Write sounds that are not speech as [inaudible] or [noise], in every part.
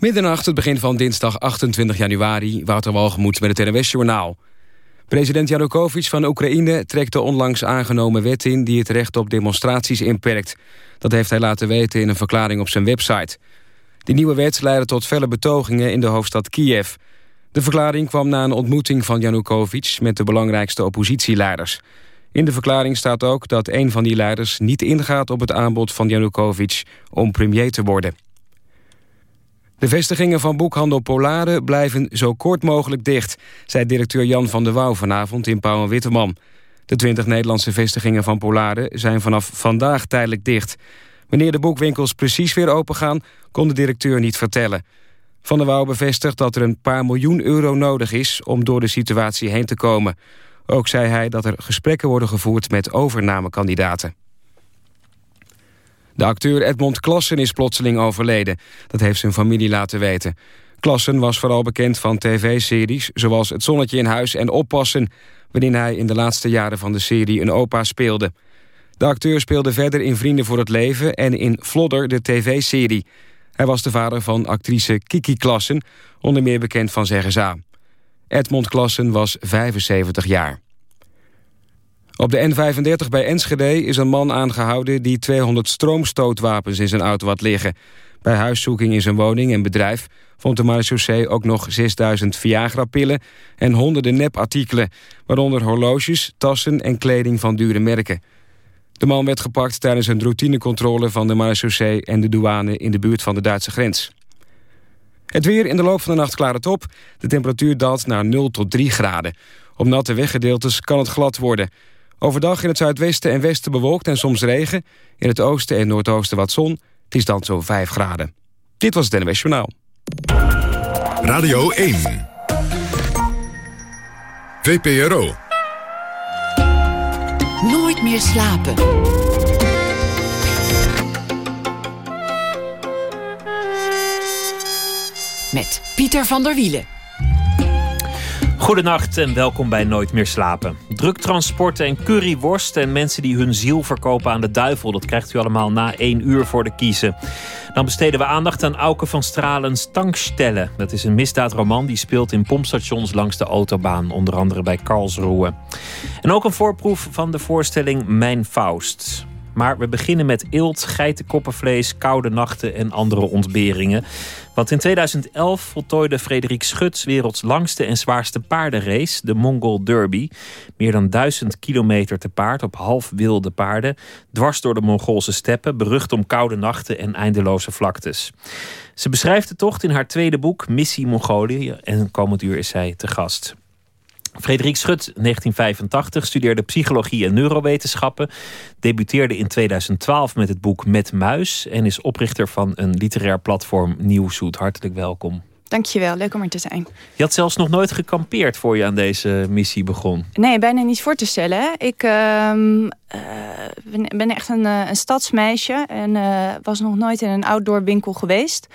Middernacht, het begin van dinsdag 28 januari... Wouter Walgemoed met het NWS-journaal. President Janukovic van Oekraïne trekt de onlangs aangenomen wet in... die het recht op demonstraties inperkt. Dat heeft hij laten weten in een verklaring op zijn website. Die nieuwe wet leidde tot felle betogingen in de hoofdstad Kiev. De verklaring kwam na een ontmoeting van Janukovic... met de belangrijkste oppositieleiders. In de verklaring staat ook dat een van die leiders niet ingaat op het aanbod van Janukovic... om premier te worden. De vestigingen van boekhandel Polare blijven zo kort mogelijk dicht... zei directeur Jan van der Wouw vanavond in Pauw en Witteman. De 20 Nederlandse vestigingen van Polare zijn vanaf vandaag tijdelijk dicht. Wanneer de boekwinkels precies weer opengaan... kon de directeur niet vertellen. Van der Wouw bevestigt dat er een paar miljoen euro nodig is... om door de situatie heen te komen. Ook zei hij dat er gesprekken worden gevoerd met overnamekandidaten. De acteur Edmond Klassen is plotseling overleden. Dat heeft zijn familie laten weten. Klassen was vooral bekend van tv-series... zoals Het Zonnetje in Huis en Oppassen... waarin hij in de laatste jaren van de serie een opa speelde. De acteur speelde verder in Vrienden voor het Leven... en in Flodder, de tv-serie. Hij was de vader van actrice Kiki Klassen... onder meer bekend van Zeggenza. Edmond Klassen was 75 jaar. Op de N35 bij Enschede is een man aangehouden... die 200 stroomstootwapens in zijn auto had liggen. Bij huiszoeking in zijn woning en bedrijf... vond de marechaussee ook nog 6000 Viagra-pillen... en honderden nepartikelen, waaronder horloges, tassen en kleding van dure merken. De man werd gepakt tijdens een routinecontrole van de marechaussee... en de douane in de buurt van de Duitse grens. Het weer in de loop van de nacht klaart het op. De temperatuur daalt naar 0 tot 3 graden. Op natte weggedeeltes kan het glad worden... Overdag in het zuidwesten en westen bewolkt en soms regen. In het oosten en noordoosten wat zon. Het is dan zo'n 5 graden. Dit was het NWS Journaal. Radio 1. VPRO. Nooit meer slapen. Met Pieter van der Wielen. Goedenacht en welkom bij Nooit meer slapen. Druktransporten en curryworst en mensen die hun ziel verkopen aan de duivel. Dat krijgt u allemaal na één uur voor de kiezen. Dan besteden we aandacht aan Auke van Stralens Tankstellen. Dat is een misdaadroman die speelt in pompstations langs de autobaan. Onder andere bij Karlsruhe. En ook een voorproef van de voorstelling Mijn Faust. Maar we beginnen met eelt, geitenkoppenvlees, koude nachten en andere ontberingen. Want in 2011 voltooide Frederik Schut werelds langste en zwaarste paardenrace, de Mongol Derby. Meer dan duizend kilometer te paard op half wilde paarden, dwars door de Mongoolse steppen, berucht om koude nachten en eindeloze vlaktes. Ze beschrijft de tocht in haar tweede boek Missie Mongolië en komend uur is zij te gast. Frederik Schut, 1985, studeerde psychologie en neurowetenschappen. Debuteerde in 2012 met het boek Met Muis. En is oprichter van een literair platform Nieuwzoet. Hartelijk welkom. Dankjewel, leuk om er te zijn. Je had zelfs nog nooit gekampeerd voor je aan deze missie begon. Nee, bijna niet voor te stellen. Ik uh, ben echt een, eh, een stadsmeisje en uh, was nog nooit in een outdoor winkel geweest.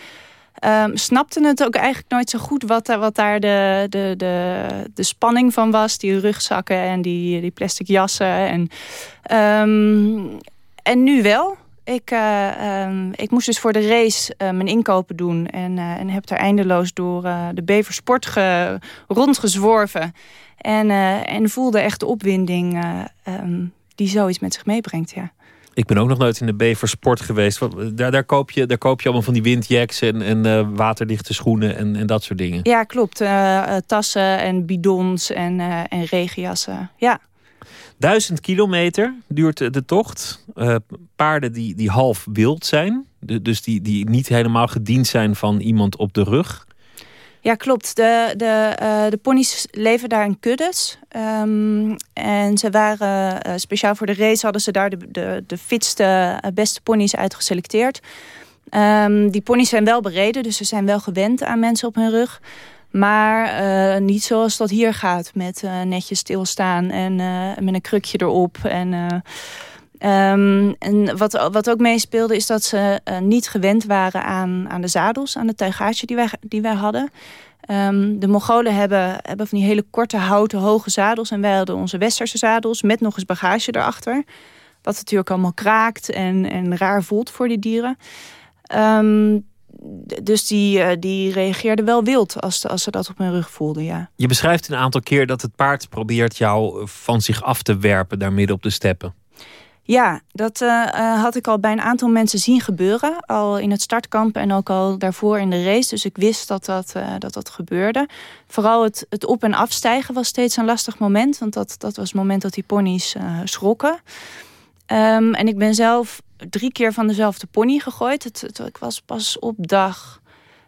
Um, snapte het ook eigenlijk nooit zo goed wat, wat daar de, de, de, de spanning van was. Die rugzakken en die, die plastic jassen. En, um, en nu wel. Ik, uh, um, ik moest dus voor de race uh, mijn inkopen doen. En, en heb daar eindeloos door de Beversport ge, rondgezworven. En, en voelde echt de opwinding die zoiets met zich meebrengt, ja. Ik ben ook nog nooit in de Bever Sport geweest. Daar, daar, koop, je, daar koop je allemaal van die windjacks en, en uh, waterdichte schoenen en, en dat soort dingen. Ja, klopt. Uh, tassen en bidons en, uh, en regenjassen. Ja. Duizend kilometer duurt de tocht. paarden die, die half wild zijn. Dus die, die niet helemaal gediend zijn van iemand op de rug. Ja, klopt. De, de, uh, de ponies leven daar in kuddes. Um, en ze waren uh, speciaal voor de race hadden ze daar de, de, de fitste, uh, beste ponies uitgeselecteerd. Um, die ponies zijn wel bereden, dus ze zijn wel gewend aan mensen op hun rug. Maar niet zoals dat hier gaat, met netjes stilstaan en met een krukje erop. En Um, en wat, wat ook meespeelde is dat ze uh, niet gewend waren aan, aan de zadels, aan de tuigage die wij, die wij hadden. Um, de Mongolen hebben, hebben van die hele korte houten hoge zadels en wij hadden onze westerse zadels met nog eens bagage erachter. Wat natuurlijk allemaal kraakt en, en raar voelt voor die dieren. Um, dus die, die reageerde wel wild als, als ze dat op hun rug voelden, ja. Je beschrijft een aantal keer dat het paard probeert jou van zich af te werpen daar midden op de steppen. Ja, dat uh, had ik al bij een aantal mensen zien gebeuren. Al in het startkamp en ook al daarvoor in de race. Dus ik wist dat dat, uh, dat, dat gebeurde. Vooral het, het op- en afstijgen was steeds een lastig moment. Want dat, dat was het moment dat die ponies schrokken. Um, en ik ben zelf drie keer van dezelfde pony gegooid. Het, het, ik was pas op dag...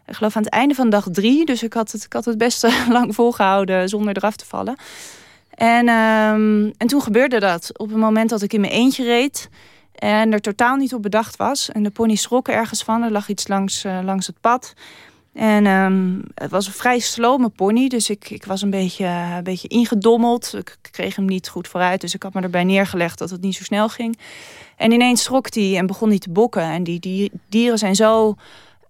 Ik geloof aan het einde van dag drie. Dus ik had het, ik had het best [laughs] lang volgehouden zonder eraf te vallen. En, um, en toen gebeurde dat op het moment dat ik in mijn eentje reed. En er totaal niet op bedacht was. En de pony schrok ergens van. Er lag iets langs, uh, langs het pad. En um, het was een vrij slome pony. Dus ik, ik was een beetje, een beetje ingedommeld. Ik kreeg hem niet goed vooruit. Dus ik had me erbij neergelegd dat het niet zo snel ging. En ineens schrok hij en begon hij te bokken. En die, die dieren zijn zo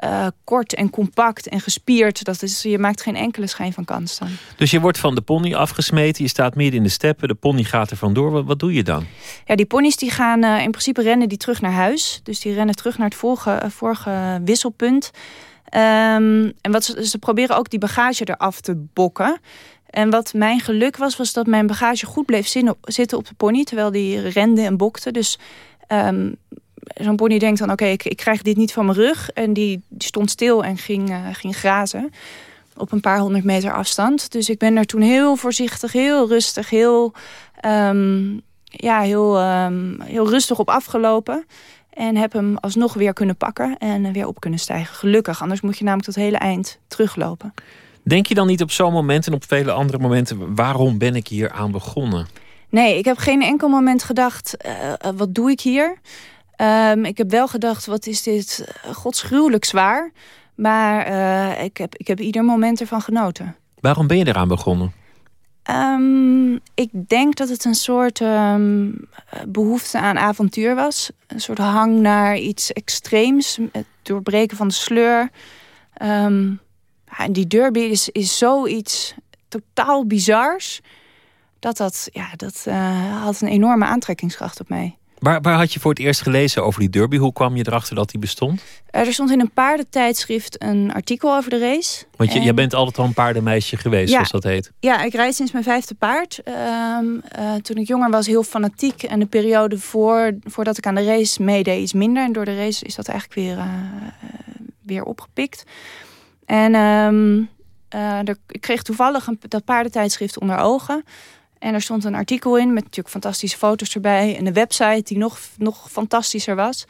uh, kort en compact en gespierd. Dat is, je maakt geen enkele schijn van kans dan. Dus je wordt van de pony afgesmeten. Je staat midden in de steppen. De pony gaat er vandoor. Wat, wat doe je dan? Ja, die ponies die gaan uh, in principe rennen die terug naar huis. Dus die rennen terug naar het vorige, uh, vorige wisselpunt. Um, en wat ze, ze proberen ook die bagage eraf te bokken. En wat mijn geluk was, was dat mijn bagage goed bleef zitten op de pony. Terwijl die rende en bokte. Dus um, zo'n pony denkt dan, oké, okay, ik, ik, krijg dit niet van mijn rug. En die, die stond stil en ging, uh, ging grazen op een paar honderd meter afstand. Dus ik ben er toen heel voorzichtig, heel rustig, heel, um, ja, heel, um, heel rustig op afgelopen. En heb hem alsnog weer kunnen pakken en weer op kunnen stijgen. Gelukkig, anders moet je namelijk tot hele eind teruglopen. Denk je dan niet op zo'n moment en op vele andere momenten... waarom ben ik hier aan begonnen? Nee, ik heb geen enkel moment gedacht, uh, wat doe ik hier? Um, ik heb wel gedacht, wat is dit godsgruwelijk zwaar. Maar uh, ik, heb, ik heb ieder moment ervan genoten. Waarom ben je eraan begonnen? Um, ik denk dat het een soort um, behoefte aan avontuur was. Een soort hang naar iets extreems. Het doorbreken van de sleur. en die derby is, is zoiets totaal bizars. Dat, dat, ja, dat uh, had een enorme aantrekkingskracht op mij. Waar, waar had je voor het eerst gelezen over die derby? Hoe kwam je erachter dat die bestond? Er stond in een paardentijdschrift een artikel over de race. Want je, en... jij bent altijd al een paardenmeisje geweest, ja, zoals dat heet. Ja, ik rijd sinds mijn vijfde paard. Um, uh, toen ik jonger was, heel fanatiek. En de periode voor, voordat ik aan de race meedeed, iets minder. En door de race is dat eigenlijk weer, uh, weer opgepikt. En er, ik kreeg toevallig een, dat paardentijdschrift onder ogen... En er stond een artikel in met natuurlijk fantastische foto's erbij. En een website die nog, nog fantastischer was.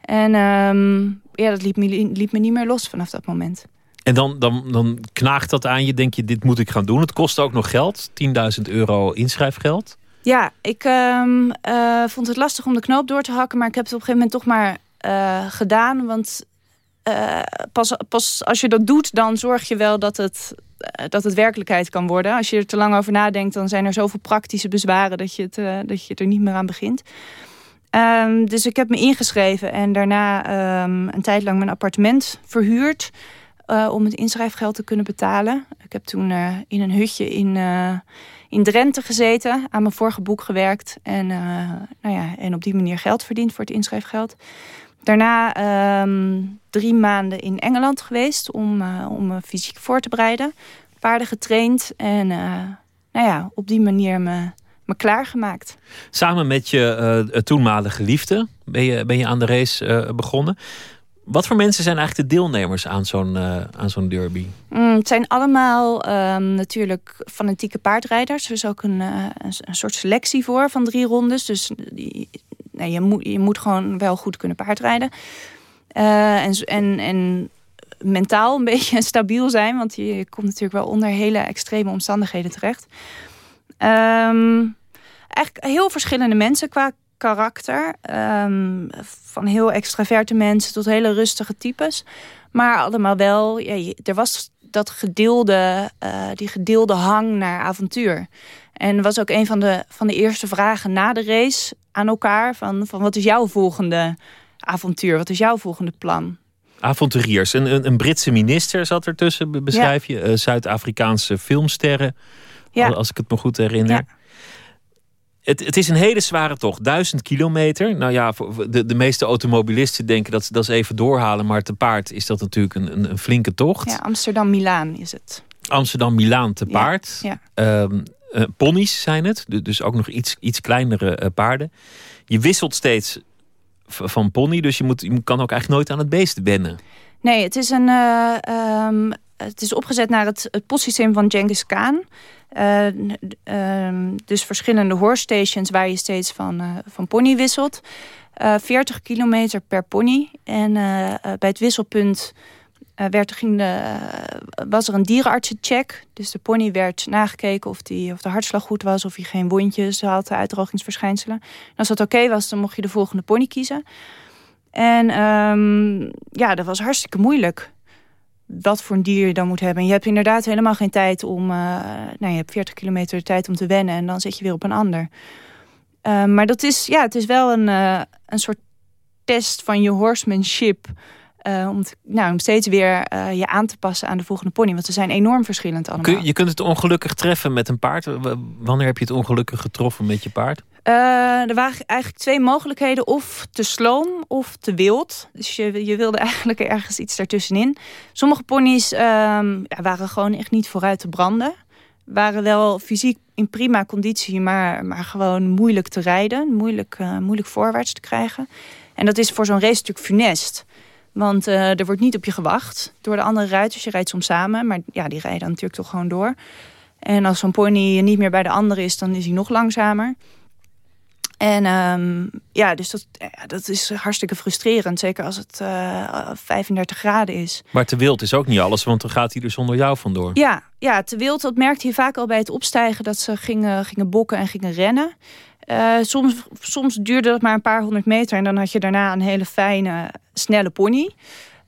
En um, ja, dat liep me, liep me niet meer los vanaf dat moment. En dan, dan, dan knaagt dat aan je, denk je, dit moet ik gaan doen. Het kost ook nog geld, 10.000 euro inschrijfgeld. Ja, ik um, uh, vond het lastig om de knoop door te hakken. Maar ik heb het op een gegeven moment toch maar uh, gedaan. Want uh, pas, pas als je dat doet, dan zorg je wel dat het dat het werkelijkheid kan worden. Als je er te lang over nadenkt, dan zijn er zoveel praktische bezwaren dat je, het, uh, dat je er niet meer aan begint. Um, dus ik heb me ingeschreven en daarna um, een tijd lang mijn appartement verhuurd uh, om het inschrijfgeld te kunnen betalen. Ik heb toen in een hutje in, in Drenthe gezeten, aan mijn vorige boek gewerkt en, nou ja, en op die manier geld verdiend voor het inschrijfgeld. Daarna um, drie maanden in Engeland geweest om, uh, om me fysiek voor te bereiden. Paarden getraind en uh, nou ja, op die manier me, me klaargemaakt. Samen met je uh, toenmalige liefde ben je, ben je aan de race begonnen. Wat voor mensen zijn eigenlijk de deelnemers aan zo'n aan zo'n derby? Mm, het zijn allemaal um, natuurlijk fanatieke paardrijders. Er is ook een, een, een soort selectie voor van drie rondes. Dus die, nee, je, moet, je moet gewoon wel goed kunnen paardrijden. Uh, en, en, en mentaal een [laughs] beetje stabiel zijn. Want je, komt natuurlijk wel onder hele extreme omstandigheden terecht. Um, eigenlijk heel verschillende mensen qua karakter. Um, van heel extraverte mensen tot hele rustige types. Maar allemaal wel, ja, er was dat gedeelde, uh, die gedeelde hang naar avontuur. En was ook een van de, van de eerste vragen na de race aan elkaar. Van, van wat is jouw volgende avontuur? Wat is jouw volgende plan? Avonturiers. Een, een, een Britse minister zat ertussen, beschrijf je. Uh, Zuid-Afrikaanse filmsterren, ja. als ik het me goed herinner. Ja. Het, het is een hele zware tocht, duizend kilometer. Nou ja, de, de meeste automobilisten denken dat ze dat even doorhalen. Maar te paard is dat natuurlijk een, een, een flinke tocht. Ja, Amsterdam-Milaan is het. Amsterdam-Milaan te paard. Ja, ehm, eh, ponies zijn het, dus ook nog iets, iets kleinere uh, paarden. Je wisselt steeds van pony, dus je, moet, je kan ook eigenlijk nooit aan het beest wennen. Nee, het is, een, uh, um, het is opgezet naar het, het postsysteem van Genghis Khan. Uh, um, dus verschillende horse stations waar je steeds van, uh, van pony wisselt. 40 kilometer per pony. En bij het wisselpunt werd, ging de, was er een dierenartsencheck. Dus de pony werd nagekeken of, die, of de hartslag goed was... of hij geen wondjes had, uitdrogingsverschijnselen. En als dat oké was, dan mocht je de volgende pony kiezen. En um, ja, dat was hartstikke moeilijk. Wat voor een dier je dan moet hebben. En je hebt inderdaad helemaal geen tijd om... Uh, nou, je hebt 40 kilometer tijd om te wennen... en dan zit je weer op een ander. Maar dat is, ja, het is wel een, een soort test van je horsemanship... Uh, om, te, nou, om steeds weer uh, je aan te passen aan de volgende pony. Want ze zijn enorm verschillend allemaal. Kun, je kunt het ongelukkig treffen met een paard. Wanneer heb je het ongelukkig getroffen met je paard? Uh, er waren eigenlijk twee mogelijkheden. Of te sloom of te wild. Dus je, je wilde [laughs] eigenlijk ergens iets daartussenin. Sommige ponies ja, waren gewoon echt niet vooruit te branden. Waren wel fysiek in prima conditie, maar, maar gewoon moeilijk te rijden. Moeilijk, moeilijk voorwaarts te krijgen. En dat is voor zo'n race natuurlijk funest. Want uh, er wordt niet op je gewacht door de andere ruiters. Je rijdt soms samen, maar ja, die rijden dan natuurlijk toch gewoon door. En als zo'n pony niet meer bij de andere is, dan is hij nog langzamer. En um, ja, dus dat, ja, dat is hartstikke frustrerend. Zeker als het uh, 35 graden is. Maar te wild is ook niet alles, want dan gaat hij er zonder jou vandoor. Ja, ja te wild, dat merkte je vaak al bij het opstijgen... dat ze gingen, gingen bokken en gingen rennen. Uh, soms, soms duurde dat maar een paar honderd meter... en dan had je daarna een hele fijne, snelle pony.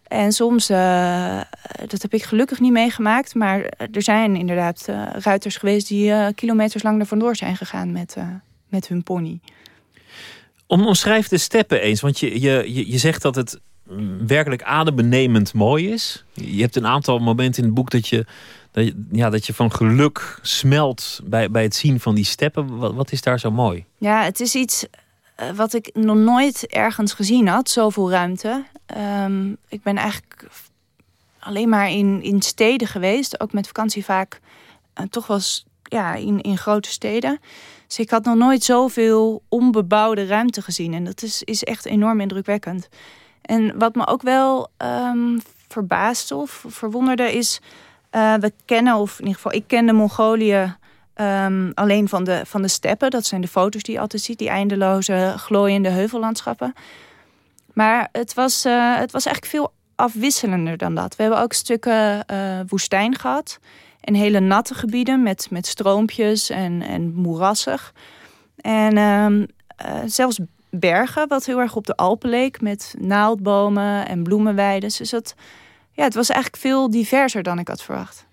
En soms, uh, dat heb ik gelukkig niet meegemaakt... maar er zijn inderdaad uh, ruiters geweest... die kilometers lang er vandoor zijn gegaan met, met hun pony. Om, omschrijf de steppen eens, want je, je, je zegt dat het werkelijk adembenemend mooi is. Je hebt een aantal momenten in het boek dat je dat ja, dat je van geluk smelt bij, bij het zien van die steppen. Wat, wat is daar zo mooi? Ja, het is iets uh, wat ik nog nooit ergens gezien had, zoveel ruimte. Um, ik ben eigenlijk alleen maar in, in steden geweest, ook met vakantie vaak uh, toch was ja, in, in grote steden. Dus ik had nog nooit zoveel onbebouwde ruimte gezien. En dat is, is echt enorm indrukwekkend. En wat me ook wel um, verbaasde of verwonderde is uh, we kennen, of in ieder geval ik kende Mongolië um, alleen van de, van de steppen. Dat zijn de foto's die je altijd ziet, die eindeloze glooiende heuvellandschappen. Maar het was, uh, het was eigenlijk veel afwisselender dan dat. We hebben ook stukken uh, woestijn gehad. En hele natte gebieden met, met stroompjes en, en moerassig. En um, zelfs bergen, wat heel erg op de Alpen leek. Met naaldbomen en bloemenweiden. Dus dat ja, het was eigenlijk veel diverser dan ik had verwacht.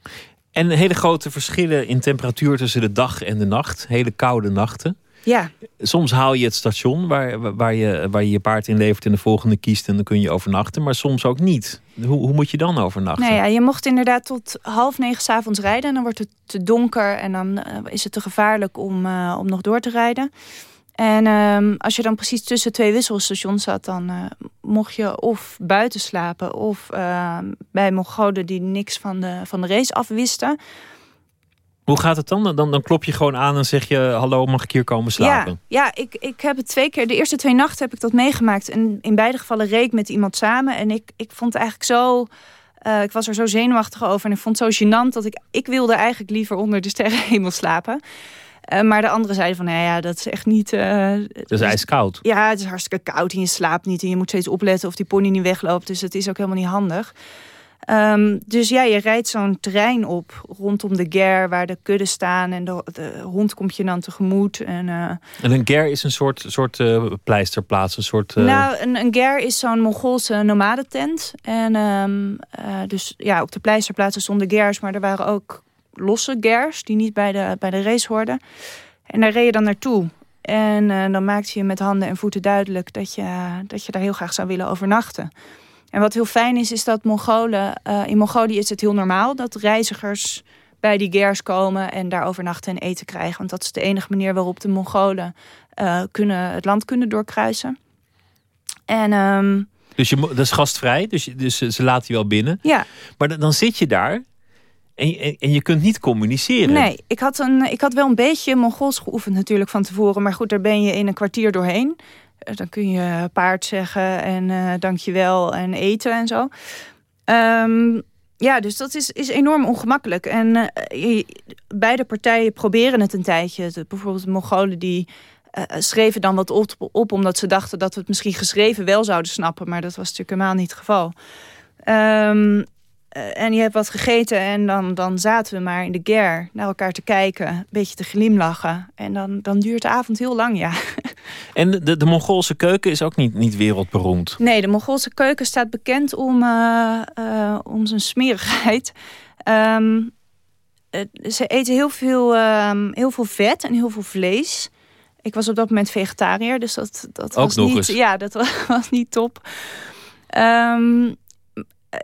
En hele grote verschillen in temperatuur tussen de dag en de nacht. Hele koude nachten. Ja. Soms haal je het station waar, waar, je, waar je je paard in levert en de volgende kiest en dan kun je overnachten. Maar soms ook niet. Hoe, hoe moet je dan overnachten? Nou ja, je mocht inderdaad tot half negen s'avonds rijden. En dan wordt het te donker en dan uh, is het te gevaarlijk om, uh, om nog door te rijden. En um, als je dan precies tussen twee wisselstations zat... dan uh, mocht je of buiten slapen... of uh, bij Mongolen die niks van de, van de race afwisten. Hoe gaat het dan? dan? Dan klop je gewoon aan en zeg je... hallo, mag ik hier komen slapen? Ja, ja ik, ik heb het twee keer... de eerste twee nachten heb ik dat meegemaakt. En in beide gevallen reed ik met iemand samen. En ik, ik vond het eigenlijk zo... Uh, ik was er zo zenuwachtig over en ik vond het zo gênant... dat ik, ik wilde eigenlijk liever onder de sterrenhemel slapen... Uh, maar de anderen zeiden van, nou ja, dat is echt niet... Uh, het is ijskoud. Ja, het is hartstikke koud en je slaapt niet. En je moet steeds opletten of die pony niet wegloopt. Dus dat is ook helemaal niet handig. Um, dus ja, je rijdt zo'n terrein op rondom de ger waar de kudden staan. En de, de hond komt je dan tegemoet. En, uh, en een ger is een soort, soort uh, pleisterplaats? Een soort, uh... Nou, een, een ger is zo'n Mongoolse nomadentent. En um, dus ja, op de pleisterplaatsen stonden gers, maar er waren ook losse gers die niet bij de, bij de race hoorden. En daar reed je dan naartoe. En uh, dan maakte je met handen en voeten duidelijk dat je, dat je daar heel graag zou willen overnachten. En wat heel fijn is, is dat Mongolen, uh, in Mongolië is het heel normaal dat reizigers bij die gers komen en daar overnachten en eten krijgen. Want dat is de enige manier waarop de Mongolen uh, kunnen, het land kunnen doorkruisen. En, um, dus je, dat is gastvrij, dus, dus ze laten je wel binnen. Ja. Maar dan zit je daar en, je kunt niet communiceren. Nee, ik had, een, ik had wel een beetje Mongols geoefend natuurlijk van tevoren. Maar goed, daar ben je in een kwartier doorheen. Eh, dan kun je paard zeggen en uh, dankjewel en eten en zo. Um, ja, dus dat is, is enorm ongemakkelijk. En uh, beide partijen proberen het een tijdje. De, bijvoorbeeld de Mongolen die schreven dan wat op, omdat ze dachten dat we het misschien geschreven wel zouden snappen. Maar dat was natuurlijk helemaal niet het geval. Um, uh, en je hebt wat gegeten en dan, dan zaten we maar in de ger naar elkaar te kijken. Een beetje te glimlachen. En dan, dan duurt de avond heel lang, ja. [laughs] En de, de Mongoolse keuken is ook niet, niet wereldberoemd? Nee, de Mongoolse keuken staat bekend om, uh, uh, om zijn smerigheid. Um, ze eten heel veel, um, heel veel vet en heel veel vlees. Ik was op dat moment vegetariër, dus dat, dat ook was niet, eens. ja, dat [laughs] was niet top. Um,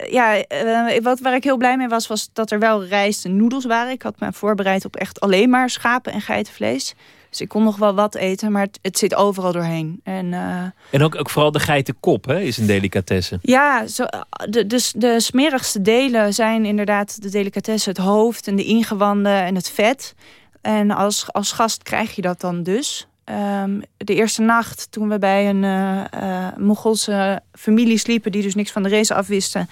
ja, uh, wat, waar ik heel blij mee was, was dat er wel rijst en noedels waren. Ik had me voorbereid op echt alleen maar schapen en geitenvlees. Dus ik kon nog wel wat eten, maar het, het zit overal doorheen. En, uh, en ook, ook vooral de geitenkop hè, is een delicatesse. Ja, zo, de, de, de smerigste delen zijn inderdaad de delicatesse. Het hoofd en de ingewanden en het vet. En als, als gast krijg je dat dan dus. Um, de eerste nacht, toen we bij een uh, uh, Mongoolse familie sliepen... die dus niks van de race afwisten...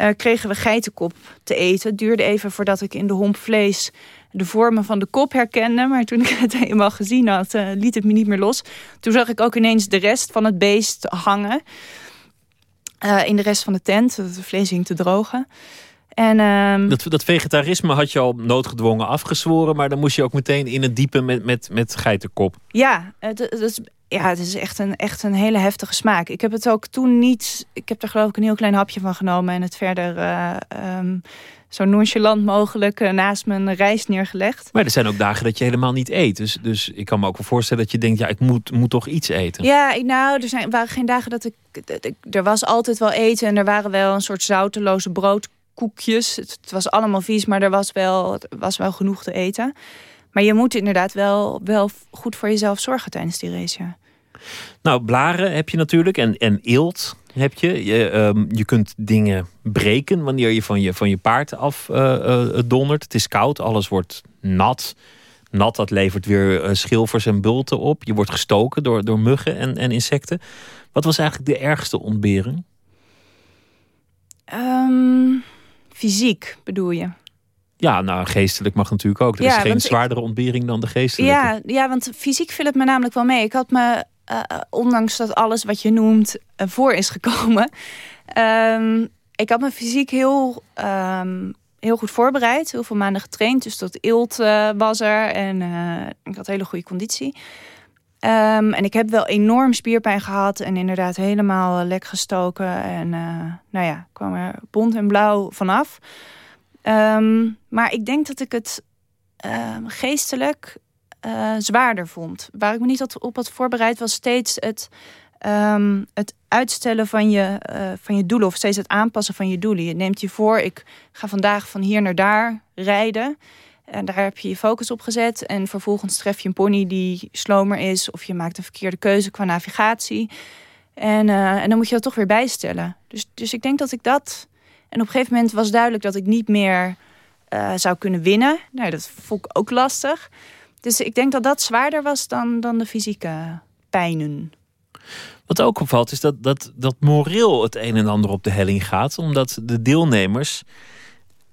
Uh, kregen we geitenkop te eten. Het duurde even voordat ik in de homp vlees de vormen van de kop herkende. Maar toen ik het [laughs] helemaal gezien had, liet het me niet meer los. Toen zag ik ook ineens de rest van het beest hangen. in de rest van de tent. Het vlees hing te drogen. En, um, dat, dat vegetarisme had je al noodgedwongen afgezworen, maar dan moest je ook meteen in het diepe met, met, met geitenkop. Ja, het, het, is, ja, het is echt een, echt een hele heftige smaak. Ik heb het ook toen niet. Ik heb er geloof ik een heel klein hapje van genomen en het verder uh, um, zo nonchalant mogelijk uh, naast mijn rijst neergelegd. Maar er zijn ook dagen dat je helemaal niet eet. Dus, dus ik kan me ook wel voorstellen dat je denkt, ja, ik moet, moet toch iets eten. Ja, nou, er zijn, waren geen dagen dat ik, ik. Er was altijd wel eten en er waren wel een soort zouteloze brood koekjes. Het, het, was allemaal vies, maar er was wel, was wel genoeg te eten. Maar je moet inderdaad wel, wel goed voor jezelf zorgen tijdens die race. Ja. Nou, blaren heb je natuurlijk en, en eelt heb je. Je, um, je kunt dingen breken wanneer je van je, van je paard af uh, uh, dondert. Het is koud, alles wordt nat. Nat, dat levert weer uh, schilfers en bulten op. Je wordt gestoken door, door muggen en, en insecten. Wat was eigenlijk de ergste ontbering? Um, fysiek bedoel je? Ja, nou, geestelijk mag natuurlijk ook. Er ja, is geen zwaardere ik... ontbering dan de geestelijke. Ja, ja, want fysiek viel het me namelijk wel mee. Ik had me, uh, ondanks dat alles wat je noemt uh, voor is gekomen... Um, [laughs] ik had me fysiek heel, um, heel goed voorbereid. Heel veel maanden getraind. Dus dat eelt uh, was er. En ik had hele goede conditie. Um, en ik heb wel enorm spierpijn gehad. En inderdaad helemaal lek gestoken. En nou ja, kwam er bont en blauw vanaf. Um, maar ik denk dat ik het uh, geestelijk uh, zwaarder vond. Waar ik me niet op had voorbereid was steeds het, het uitstellen van je, van je doelen. Of steeds het aanpassen van je doelen. Je neemt je voor, ik ga vandaag van hier naar daar rijden. En daar heb je je focus op gezet. En vervolgens tref je een pony die slomer is. Of je maakt een verkeerde keuze qua navigatie. En, en dan moet je dat toch weer bijstellen. Dus, dus ik denk dat ik dat... En op een gegeven moment was duidelijk dat ik niet meer uh, zou kunnen winnen. Nou, dat vond ik ook lastig. Dus ik denk dat dat zwaarder was dan, dan de fysieke pijnen. Wat ook opvalt is dat, dat, dat moreel het een en ander op de helling gaat. Omdat de deelnemers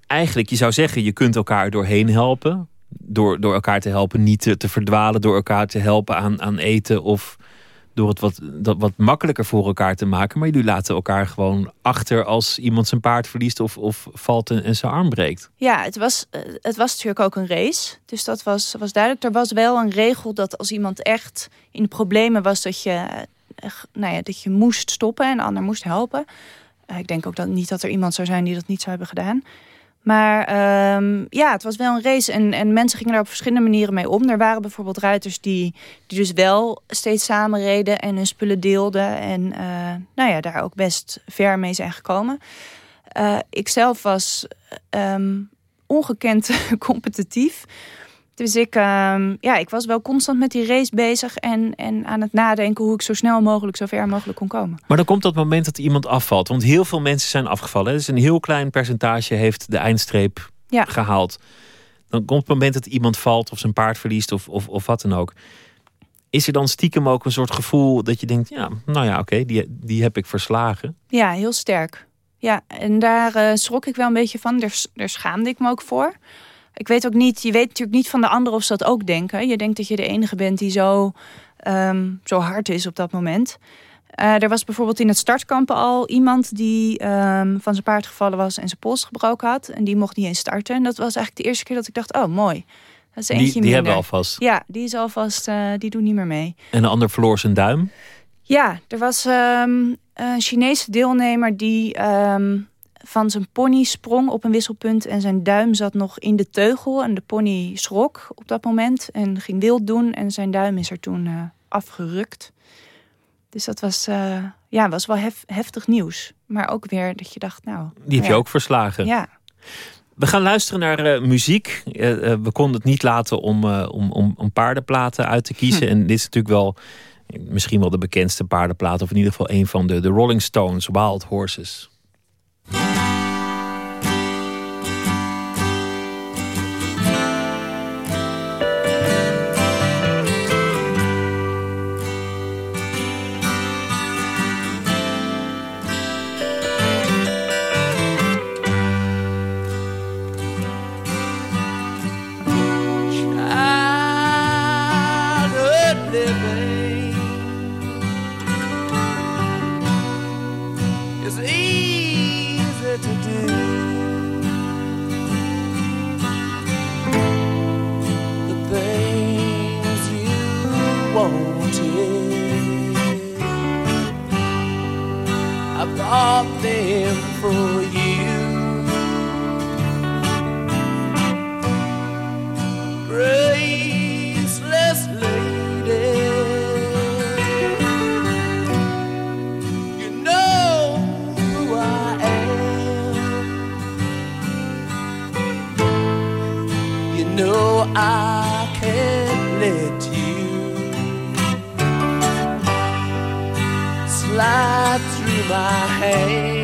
eigenlijk, je zou zeggen, je kunt elkaar doorheen helpen. Door, door elkaar te helpen niet te, te verdwalen. Door elkaar te helpen aan, aan eten of door het wat, dat wat makkelijker voor elkaar te maken. Maar jullie laten elkaar gewoon achter als iemand zijn paard verliest of, of valt en, en zijn arm breekt. Ja, het was, het was natuurlijk ook een race. Dus dat was, was duidelijk. Er was wel een regel dat als iemand echt in de problemen was, dat je, nou ja, dat je moest stoppen en de ander moest helpen. Ik denk ook dat niet dat er iemand zou zijn die dat niet zou hebben gedaan. Maar um, ja, het was wel een race en, en mensen gingen daar op verschillende manieren mee om. Er waren bijvoorbeeld ruiters die, die dus wel steeds samen reden en hun spullen deelden. En uh, nou ja, daar ook best ver mee zijn gekomen. Uh, ik zelf was um, ongekend [laughs] competitief. Dus ik, ehm, ja, ik was wel constant met die race bezig en, en aan het nadenken hoe ik zo snel mogelijk, zo ver mogelijk kon komen. Maar dan komt dat moment dat iemand afvalt. Want heel veel mensen zijn afgevallen. Dus een heel klein percentage heeft de eindstreep Ja. gehaald. Dan komt het moment dat iemand valt of zijn paard verliest of, of, of wat dan ook. Is er dan stiekem ook een soort gevoel dat je denkt, ja, nou ja, oké, die, die heb ik verslagen. Ja, heel sterk. Ja, en daar eh, schrok ik wel een beetje van. Daar, daar schaamde ik me ook voor. Ik weet ook niet, je weet natuurlijk niet van de anderen of ze dat ook denken. Je denkt dat je de enige bent die zo, ehm, zo hard is op dat moment. Eh, er was bijvoorbeeld in het startkamp al iemand die ehm, van zijn paard gevallen was en zijn pols gebroken had. En die mocht niet eens starten. En dat was eigenlijk de eerste keer dat ik dacht, oh mooi. Dat is eentje Die, die minder. hebben alvast. Ja, die is alvast, eh, die doet niet meer mee. En de ander verloor zijn duim. Ja, er was ehm, een Chinese deelnemer die van zijn pony sprong op een wisselpunt en zijn duim zat nog in de teugel. En de pony schrok op dat moment en ging wild doen en zijn duim is er toen eh, afgerukt. Dus dat was, eh, ja, was wel hef- heftig nieuws. Maar ook weer dat je dacht, nou... Die heb je ook verslagen. Ja, We gaan luisteren naar eh, muziek. We konden het niet laten om, om, om, om paardenplaten uit te kiezen. En dit is natuurlijk wel misschien wel de bekendste paardenplaat. Of in ieder geval een van de, de Rolling Stones, Wild Horses. Bye. Bought them for you. graceless lady. You know who I am. You know I can't let you slide Bye. hand.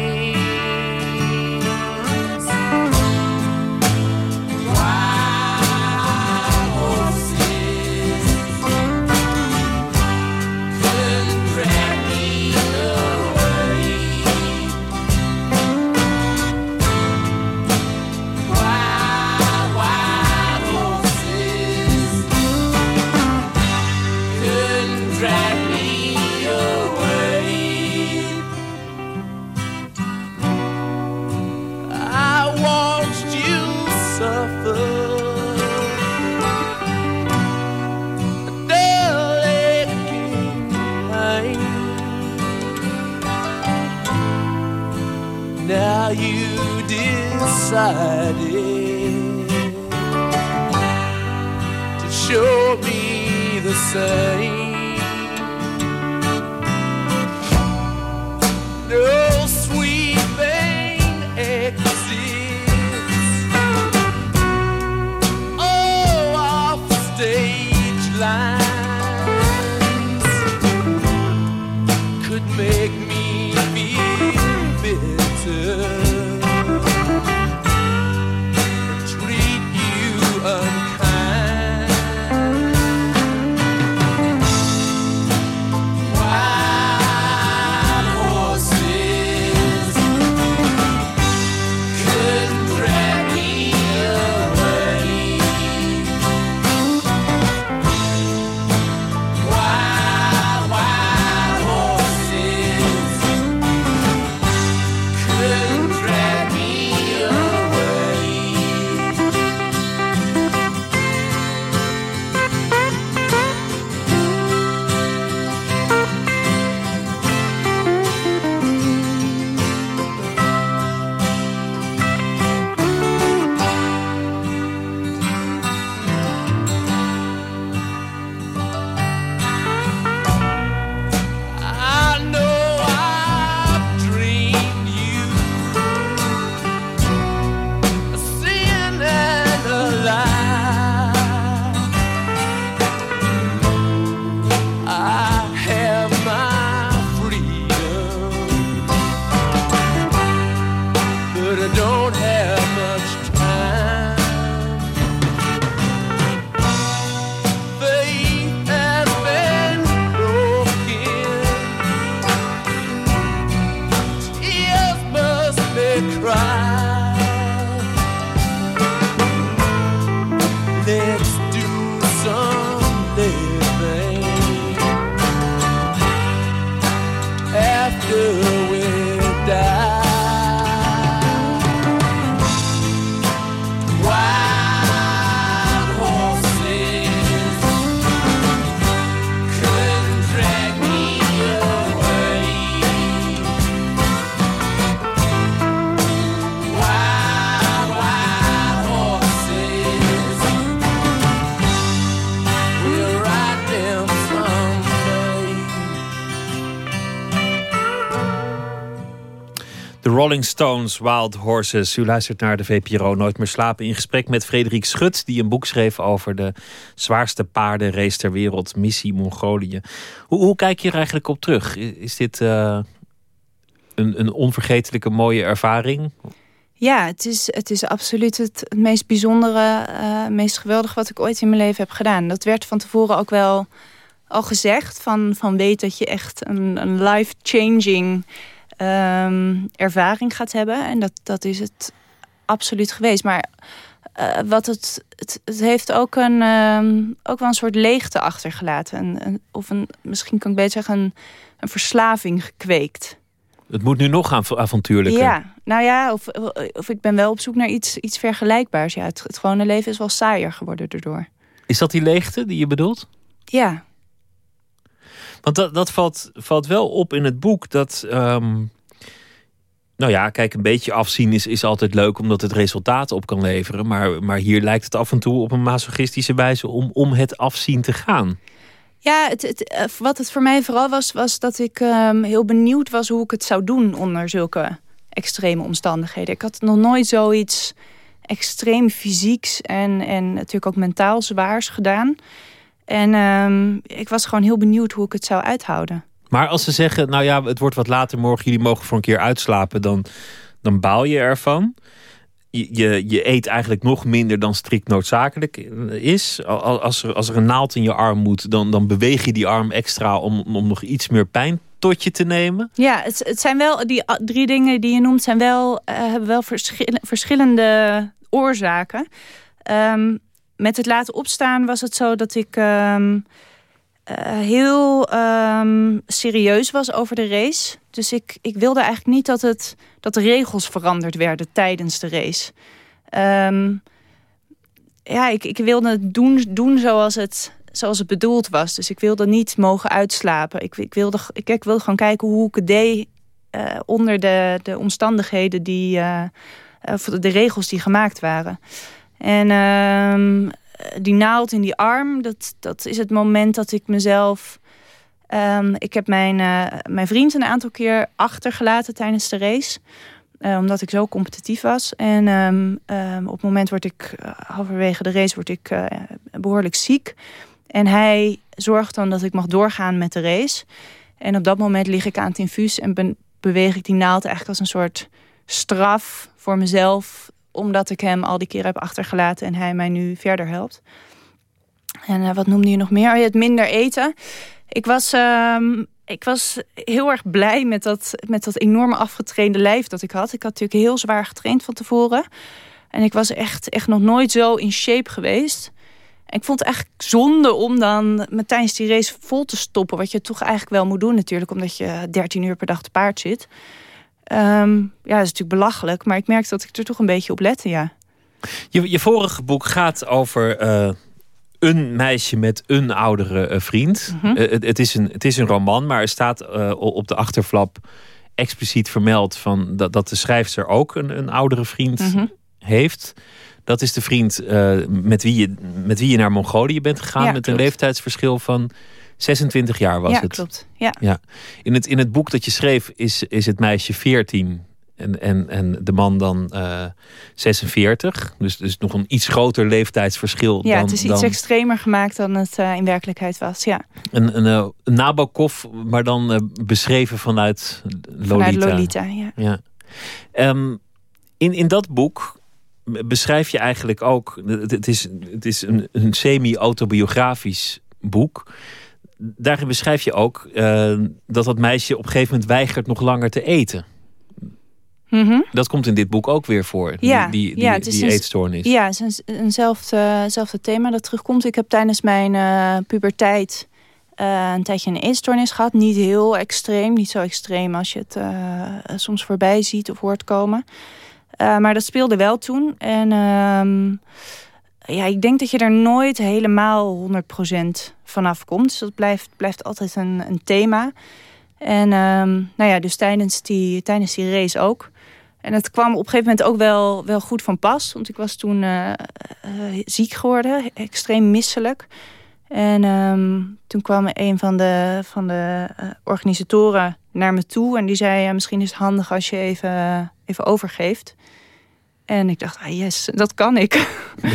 Rolling Stones, Wild Horses. U luistert naar de VPRO Nooit meer slapen. In gesprek met Frederik Schut, die een boek schreef over de zwaarste paardenrace ter wereld, Missie Mongolië. Hoe, hoe kijk je er eigenlijk op terug? Is dit eh, een, een onvergetelijke mooie ervaring? Ja, het is, het is absoluut het, meest bijzondere, eh, meest geweldige wat ik ooit in mijn leven heb gedaan. Dat werd van tevoren ook wel al gezegd. Van, van weet dat je echt een, een life-changing ehm, ervaring gaat hebben. En dat, dat is het absoluut geweest. Maar eh, wat het, het, het heeft ook, een, ehm, ook wel een soort leegte achtergelaten. Een, een- of een, misschien kan ik beter zeggen, een, een verslaving gekweekt. Het moet nu nog av- avontuurlijker. Ja, nou ja, of, of ik ben wel op zoek naar iets, iets vergelijkbaars. Ja, het, het gewone leven is wel saaier geworden daardoor. Is dat die leegte die je bedoelt? Ja, Want dat, dat valt, valt wel op in het boek. Dat, ehm, nou ja, kijk, een beetje afzien is, is altijd leuk omdat het resultaat op kan leveren. Maar, maar hier lijkt het af en toe op een masochistische wijze om, om het afzien te gaan. ja het, het, eh, wat het voor mij vooral was, was dat ik ehm, heel benieuwd was hoe ik het zou doen onder zulke extreme omstandigheden. Ik had nog nooit zoiets extreem fysieks en, en natuurlijk ook mentaal zwaars gedaan. En ehm, ik was gewoon heel benieuwd hoe ik het zou uithouden. Maar als ze zeggen, nou ja, het wordt wat later morgen, jullie mogen voor een keer uitslapen, dan, dan baal je ervan. Je, je, je eet eigenlijk nog minder dan strikt noodzakelijk is. Al- Als er, als er een naald in je arm moet, dan, dan beweeg je die arm extra om, om nog iets meer pijn tot je te nemen. Ja, het, het zijn wel die drie dingen die je noemt, zijn wel, eh, hebben wel verschil- verschillende oorzaken. Ehm, met het laten opstaan was het zo dat ik ehm, eh, heel ehm, serieus was over de race. Dus ik, ik wilde eigenlijk niet dat, het, dat de regels veranderd werden tijdens de race. Ehm, ja, ik, ik wilde het doen, doen zoals, het, zoals het bedoeld was. Dus ik wilde niet mogen uitslapen. Ik, ik, wilde, ik, ik wilde gewoon kijken hoe ik het deed eh, onder de, de omstandigheden die, of de regels die gemaakt waren. En ehm, die naald in die arm, dat, dat is het moment dat ik mezelf... ehm, ik heb mijn, eh, mijn vriend een aantal keer achtergelaten tijdens de race. eh, omdat ik zo competitief was. En ehm, op het moment word ik, eh, halverwege de race, word ik eh, behoorlijk ziek. En hij zorgt dan dat ik mag doorgaan met de race. En op dat moment lig ik aan het infuus en beweeg ik die naald eigenlijk als een soort straf voor mezelf. Omdat ik hem al die keer heb achtergelaten en hij mij nu verder helpt. En eh, wat noemde je nog meer? Oh, het minder eten. Ik was, ehm, ik was heel erg blij met dat, met dat enorme afgetrainde lijf dat ik had. Ik had natuurlijk heel zwaar getraind van tevoren. En ik was echt, echt nog nooit zo in shape geweest. Ik vond het eigenlijk zonde om dan met tijdens die race vol te stoppen. Wat je toch eigenlijk wel moet doen natuurlijk. Omdat je 13 uur per dag te paard zit. Ehm, ja, dat is natuurlijk belachelijk. Maar ik merkte dat ik er toch een beetje op lette, ja. Je, je vorige boek gaat over eh, een meisje met een oudere eh, vriend. Mhm. Eh, het, het, is een, het is een roman, maar er staat op de achterflap expliciet vermeld van dat, dat de schrijfster ook een, een oudere vriend Mhm. heeft. Dat is de vriend met, wie je, met wie je naar Mongolië bent gegaan. Ja, met een leeftijdsverschil van 26 jaar was ja, het. klopt. Ja. Ja. In, het, in het boek dat je schreef is, is het meisje 14 en, en, en de man dan eh 46. Dus, dus nog een iets groter leeftijdsverschil ja, dan, het is iets dan extremer gemaakt dan het eh, in werkelijkheid was. Ja, een, een, eh, een Nabokov, maar dan eh, beschreven vanuit Lolita. vanuit Lolita. Ja. Ja. Ehm, in, in dat boek beschrijf je eigenlijk ook... Het, het is, het is een, een semi-autobiografisch boek. Daarin beschrijf je ook eh, dat dat meisje op een gegeven moment weigert nog langer te eten. Mhm. Dat komt in dit boek ook weer voor, Ja, die, die, die, ja, het is die een- eetstoornis. Ja, het is een, eenzelfde, thema dat terugkomt. Ik heb tijdens mijn eh, puberteit eh, een tijdje een eetstoornis gehad. Niet heel extreem, niet zo extreem als je het soms voorbij ziet of hoort komen. Maar dat speelde wel toen. En ehm, ja, ik denk dat je er nooit helemaal 100% vanaf komt. Dus dat blijft, blijft altijd een, een thema. En ehm, nou ja, dus tijdens die, tijdens die race ook. En het kwam op een gegeven moment ook wel, wel goed van pas. Want ik was toen eh, eh, ziek geworden, extreem misselijk. En ehm, toen kwam een van de, van de eh, organisatoren naar me toe. En die zei, misschien is het handig als je even, even overgeeft. En ik dacht, ah yes, dat kan ik.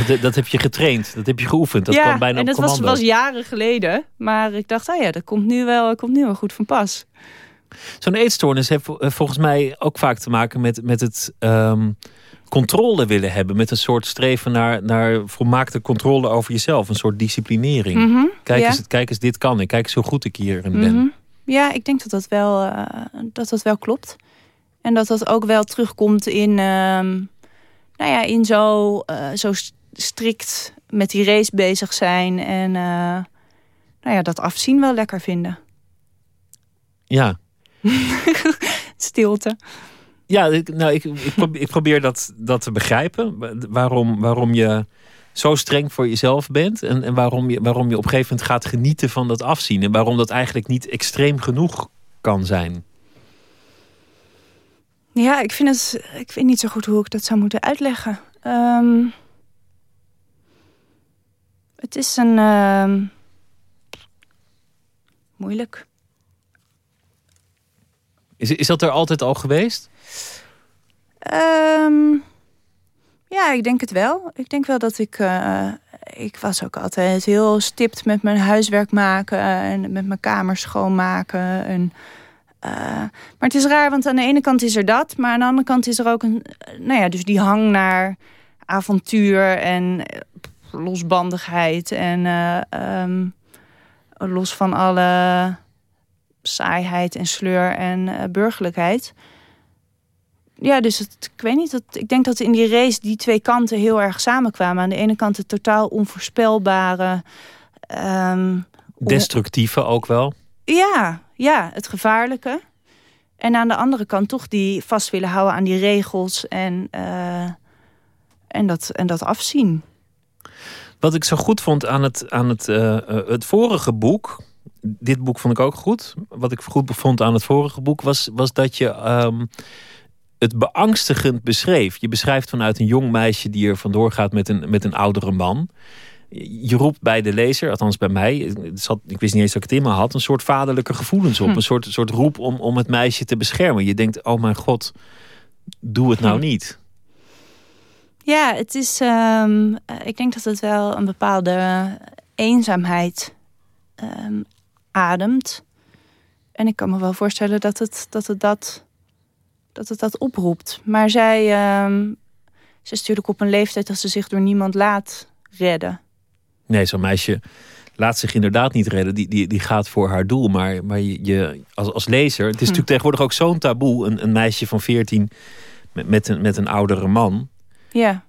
Dat, dat heb je getraind, dat heb je geoefend. Dat ja, kwam bijna en op dat was, was jaren geleden. Maar ik dacht, ah ja, dat komt nu wel, komt nu wel goed van pas. Zo'n eetstoornis heeft eh, volgens mij ook vaak te maken met, met het ehm, controle willen hebben. Met een soort streven naar, naar volmaakte controle over jezelf. Een soort disciplinering. Mhm, kijk, ja. eens, kijk eens, dit kan ik. Kijk eens hoe goed ik hierin ben. Mhm. Ja, ik denk dat dat wel, eh, dat dat wel klopt. En dat dat ook wel terugkomt in, ehm, nou ja, in zo, eh, zo st- strikt met die race bezig zijn. En eh, nou ja, dat afzien wel lekker vinden. Ja. [laughs] Stilte. Ja, ik, nou, ik, ik, probeer, ik probeer dat, dat te begrijpen. Wa- Waarom, waarom je zo streng voor jezelf bent. En, en waarom, je, waarom je op een gegeven moment gaat genieten van dat afzien. En waarom dat eigenlijk niet extreem genoeg kan zijn. Ja, ik vind het. Ik weet niet zo goed hoe ik dat zou moeten uitleggen. Ehm, het is een. ehm, moeilijk. Is, is dat er altijd al geweest? Ehm, ja, ik denk het wel. Ik denk wel dat ik. eh, ik was ook altijd heel stipt met mijn huiswerk maken en met mijn kamer schoonmaken. En, eh, maar het is raar, want aan de ene kant is er dat, maar aan de andere kant is er ook een. eh, Nou ja, dus die hang naar avontuur en eh, losbandigheid en eh, ehm, los van alle saaiheid en sleur en burgerlijkheid. Ja, dus ik weet niet. Dat, ik denk dat in die race die twee kanten heel erg samenkwamen. Aan de ene kant het totaal onvoorspelbare. ehm, Destructieve ook wel. Ja, ja, het gevaarlijke. En aan de andere kant toch die vast willen houden aan die regels en, eh, en, dat, en dat afzien. Wat ik zo goed vond aan het, aan het, eh, eh, het vorige boek. Dit boek vond ik ook goed. Wat ik goed vond aan het vorige boek was, was dat je ehm, het beangstigend beschreef. Je beschrijft vanuit een jong meisje die er vandoor gaat met een, met een oudere man. Je roept bij de lezer, althans bij mij, zat, ik wist niet eens dat ik het in me had, een soort vaderlijke gevoelens op. Hm. Een soort, soort roep om, om het meisje te beschermen. Je denkt, oh mijn god, doe het nou Hm. niet. Ja, het is. ehm, eh, ik denk dat het wel een bepaalde eenzaamheid ehm, ademt. En ik kan me wel voorstellen dat het dat, het dat, dat, het dat oproept. Maar zij, ehm, ze is natuurlijk op een leeftijd dat ze zich door niemand laat redden. Nee, zo'n meisje laat zich inderdaad niet redden. Die, die, die gaat voor haar doel. Maar, maar je, als, als lezer... Het is natuurlijk tegenwoordig ook zo'n taboe. Een, een meisje van 14 met, met, een, met een oudere man. Ja,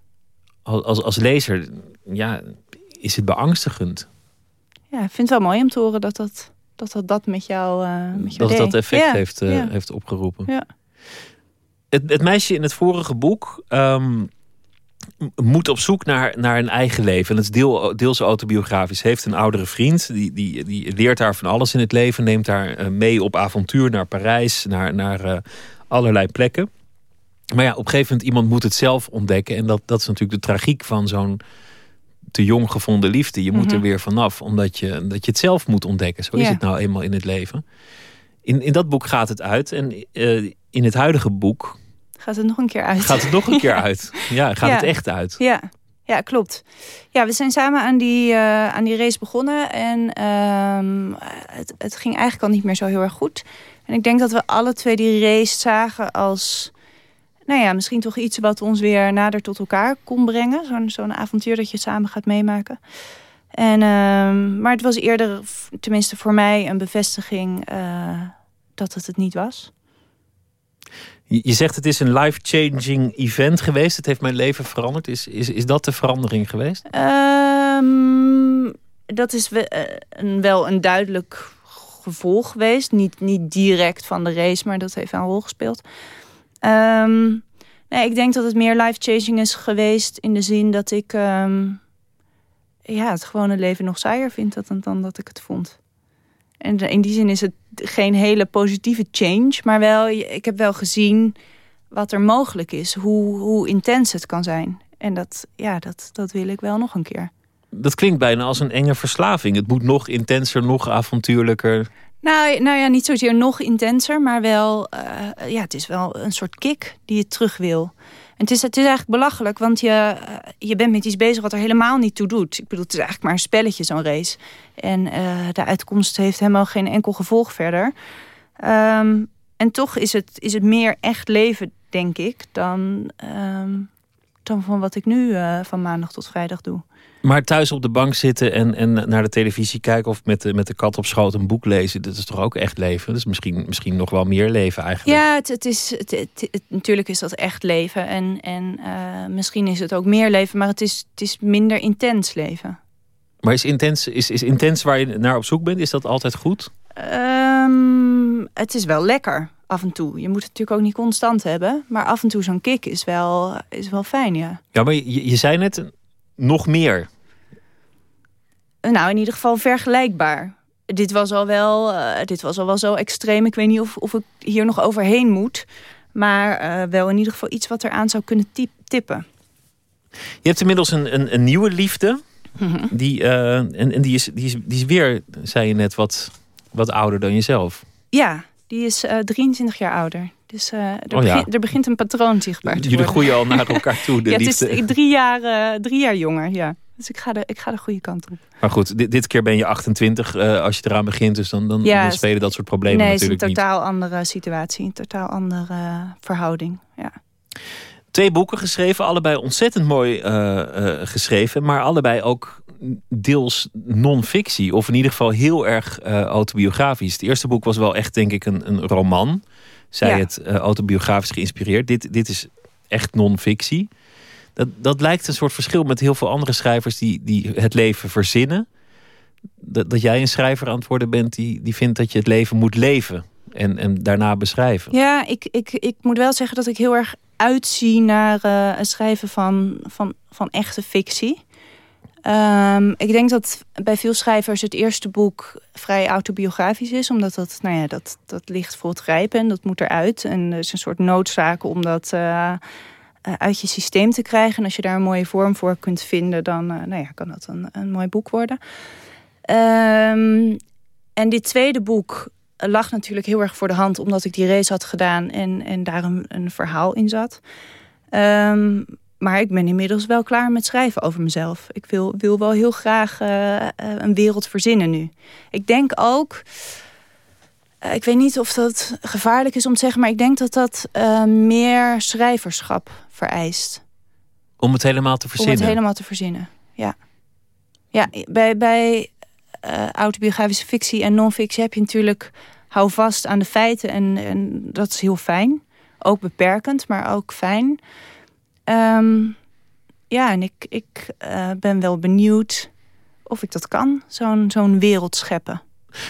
Als, als lezer ja, is het beangstigend. ja ik vind het wel mooi om te horen dat dat dat, dat, dat met jou, eh met jou Dat dat effect Ja, heeft, eh, ja. heeft opgeroepen. Ja. Het, het meisje in het vorige boek... ehm, moet op zoek naar, naar een eigen leven. En het is deel, deels autobiografisch. Heeft een oudere vriend. Die, die, die leert haar van alles in het leven. Neemt haar eh, mee op avontuur naar Parijs. Naar, naar eh, allerlei plekken. Maar ja, op een gegeven moment iemand moet het zelf ontdekken. En dat, dat is natuurlijk de tragiek van zo'n te jong gevonden liefde. Je moet er Mhm. weer vanaf. Omdat je, dat je het zelf moet ontdekken. Zo is het nou eenmaal in het leven. In, in dat boek gaat het uit. En eh, in het huidige boek Gaat het nog een keer uit? gaat het nog een keer [laughs] Ja. uit. Ja, gaat Ja. het echt uit. Ja, ja klopt. Ja, we zijn samen aan die, eh, aan die race begonnen. En ehm, het, het ging eigenlijk al niet meer zo heel erg goed. En ik denk dat we alle twee die race zagen als... Nou ja, misschien toch iets wat ons weer nader tot elkaar kon brengen. Zo'n zo'n avontuur dat je samen gaat meemaken. En, ehm, maar het was eerder, tenminste voor mij, een bevestiging eh, dat het het niet was. Je zegt het is een life-changing event geweest. Het heeft mijn leven veranderd. Is, is, is dat de verandering geweest? Um, dat is een, wel een duidelijk gevolg geweest. Niet, niet direct van de race, maar dat heeft een rol gespeeld. Um, nee, ik denk dat het meer life-changing is geweest... in de zin dat ik um, ja, het gewone leven nog saaier vind dan, dan dat ik het vond. En in die zin is het geen hele positieve change. Maar wel, ik heb wel gezien wat er mogelijk is. Hoe, hoe intens het kan zijn. En dat, ja, dat, dat wil ik wel nog een keer. Dat klinkt bijna als een enge verslaving. Het moet nog intenser, nog avontuurlijker. Nou, nou ja, niet zozeer nog intenser, maar wel... Uh, ja, het is wel een soort kick die je terug wil het is, het is eigenlijk belachelijk, want je, eh, je bent met iets bezig wat er helemaal niet toe doet. Ik bedoel, het is eigenlijk maar een spelletje, zo'n race. En uh, de uitkomst heeft helemaal geen enkel gevolg verder. Um, en toch is het, is het meer echt leven, denk ik, dan, um, dan van wat ik nu uh, van maandag tot vrijdag doe. Maar thuis op de bank zitten en, en naar de televisie kijken... of met de, met de kat op schoot een boek lezen... dat is toch ook echt leven? Dus misschien, misschien nog wel meer leven eigenlijk. Ja, het, het is, het, natuurlijk is dat echt leven. En, en uh, misschien is het ook meer leven... maar het is, het is minder intens leven. Maar is intens, is, is intens waar je naar op zoek bent... is dat altijd goed? Um, het is wel lekker, af en toe. Je moet het natuurlijk ook niet constant hebben. Maar af en toe zo'n kick is wel, is wel fijn, ja. Ja, maar je, je zei net nog meer? Nou, in ieder geval vergelijkbaar. Dit was al wel, uh, dit was al wel zo extreem. Ik weet niet of, of ik hier nog overheen moet. Maar uh, wel in ieder geval iets wat eraan zou kunnen tippen. Je hebt inmiddels een, een, een nieuwe liefde. Mhm. Die, uh, en, en die, is, die, is, die is weer, zei je net, wat, wat ouder dan jezelf. Ja, die is 23 jaar ouder. Dus uh, er, oh, begint, er, begint een patroon zichtbaar te Jullie groeien al naar elkaar toe, [laughs] de ja, liefde. Het is drie jaar, uh, drie jaar jonger, ja. Dus ik ga, de, ik ga de goede kant op. Maar goed, dit, dit keer ben je 28 uh, als je eraan begint. Dus dan, dan, ja, dan spelen dat soort problemen nee, natuurlijk niet. Nee, het is een totaal andere situatie. Een totaal andere verhouding, ja. Twee boeken geschreven, allebei ontzettend mooi geschreven. Maar allebei ook deels non-fictie. Of in ieder geval heel erg autobiografisch. Het eerste boek was wel echt, denk ik, een, een roman zij het autobiografisch geïnspireerd. Dit, dit is echt non-fictie. Dat, lijkt een soort verschil met heel veel andere schrijvers die, die het leven verzinnen. Dat, dat jij een schrijver aan het worden bent die, die vindt dat je het leven moet leven en, en daarna beschrijven. Ja, ik, ik, ik moet wel zeggen dat ik heel erg uitzie naar uh, het schrijven van, van, van echte fictie. Um, ik denk dat bij veel schrijvers het eerste boek vrij autobiografisch is. Omdat dat, nou ja, dat, dat ligt voor het grijpen en dat moet eruit. En er is een soort noodzaak om dat uh, uit je systeem te krijgen. En als je daar een mooie vorm voor kunt vinden, dan uh, nou ja, kan dat een, een mooi boek worden. Um, en dit tweede boek lag natuurlijk heel erg voor de hand... omdat ik die race had gedaan en, en daar een, een verhaal in zat. Um, maar ik ben inmiddels wel klaar met schrijven over mezelf. Ik wil, wil wel heel graag uh, een wereld verzinnen nu. Ik denk ook... Uh, ik weet niet of dat gevaarlijk is om te zeggen... maar ik denk dat dat uh, meer schrijverschap vereist. Om het helemaal te verzinnen? Om het helemaal te verzinnen, ja. Ja, bij, bij autobiografische fictie en non-fictie heb je natuurlijk... hou vast aan de feiten en, en dat is heel fijn. Ook beperkend, maar ook fijn... Um, ja, en ik, ik uh, ben wel benieuwd of ik dat kan, zo'n zo'n wereld scheppen.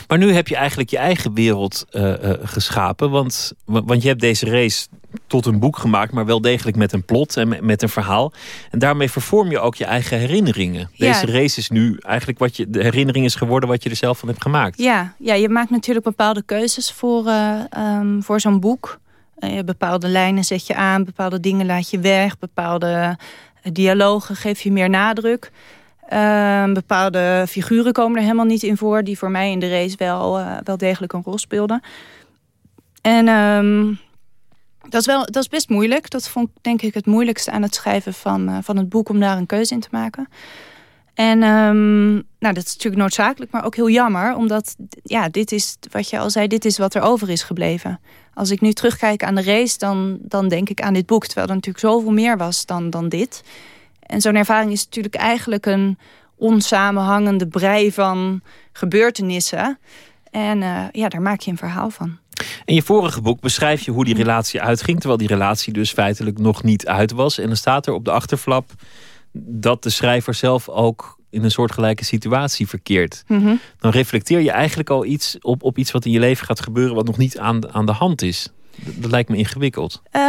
Maar nu heb je eigenlijk je eigen wereld uh, uh, geschapen. Want, want je hebt deze race tot een boek gemaakt, maar wel degelijk met een plot en met, een verhaal. En daarmee vervorm je ook je eigen herinneringen. Deze ja. race is nu eigenlijk wat je, de herinnering is geworden wat je er zelf van hebt gemaakt. Ja, ja je maakt natuurlijk bepaalde keuzes voor, um, voor zo'n boek. Uh, bepaalde lijnen zet je aan, bepaalde dingen laat je weg, bepaalde dialogen geef je meer nadruk. Uh, bepaalde figuren komen er helemaal niet in voor, die voor mij in de race wel, eh, wel degelijk een rol speelden. En um, dat, is wel, dat is best moeilijk. Dat vond ik denk ik het moeilijkste aan het schrijven van, uh, van het boek om daar een keuze in te maken. En um, nou, dat is natuurlijk noodzakelijk, maar ook heel jammer. Omdat, ja, dit is wat je al zei, dit is wat er over is gebleven. Als ik nu terugkijk aan de race, dan, dan denk ik aan dit boek. Terwijl er natuurlijk zoveel meer was dan, dan dit. En zo'n ervaring is natuurlijk eigenlijk een onsamenhangende brei van gebeurtenissen. En uh, ja, daar maak je een verhaal van. In je vorige boek beschrijf je hoe die relatie uitging, terwijl die relatie dus feitelijk nog niet uit was. En dan staat er op de achterflap dat de schrijver zelf ook in een soortgelijke situatie verkeert. Mhm. Dan reflecteer je eigenlijk al iets op, op iets wat in je leven gaat gebeuren, wat nog niet aan, aan de hand is. Dat, dat lijkt me ingewikkeld. Eh,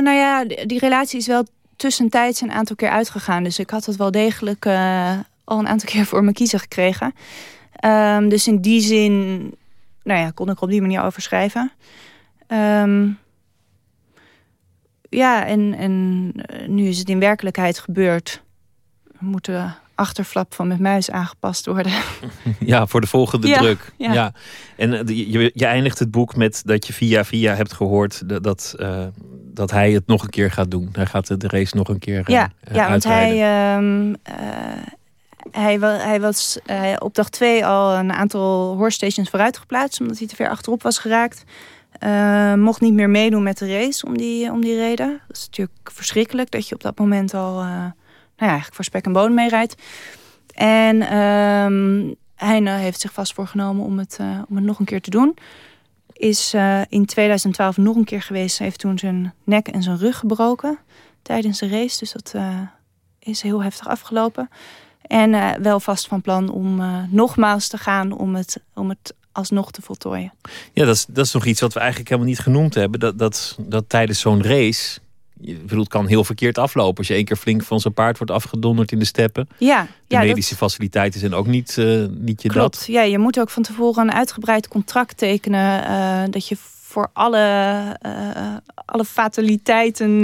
nou ja, die relatie is wel tussentijds een aantal keer uitgegaan. Dus ik had het wel degelijk eh, al een aantal [laughs] keer voor mijn kiezen gekregen. Ehm, dus in die zin nou ja, kon ik er op die manier over schrijven. Ehm, ja, en, en eh, nu is het in werkelijkheid gebeurd. Moet de achterflap van met muis aangepast worden. [laughs] Ja, voor de volgende Ja, druk. ja. Ja. En eh, je, je eindigt het boek met dat je via via hebt gehoord dat, dat, dat hij het nog een keer gaat doen. Hij gaat de- race nog een keer eh, Ja, eh, ja want hij, ehm, eh, hij, hij was eh, op dag twee al een aantal hoorstations vooruit geplaatst... omdat hij te ver achterop was geraakt. Mocht niet meer meedoen met de race om die, om die reden. Dat is natuurlijk verschrikkelijk dat je op dat moment al... nou ja, eigenlijk voor spek en bonen meerijdt. En ehm hij heeft zich vast voorgenomen om het, om het nog een keer te doen. Is eh, in 2012 nog een keer geweest. Hij heeft toen zijn nek en zijn rug gebroken tijdens de race. Dus dat eh, is heel heftig afgelopen. En eh, wel vast van plan om nogmaals te gaan om het, om het alsnog te voltooien. Ja, dat is, dat is nog iets wat we eigenlijk helemaal niet genoemd hebben. Dat, dat, dat tijdens zo'n race. Je bedoelt, het kan heel verkeerd aflopen. Als je één keer flink van zijn paard wordt afgedonderd in de steppen. Ja, De ja dat- medische faciliteiten zijn ook niet, eh, niet je Klopt. dat. Ja, je moet ook van tevoren een uitgebreid contract tekenen. eh, dat je voor alle, eh, alle fataliteiten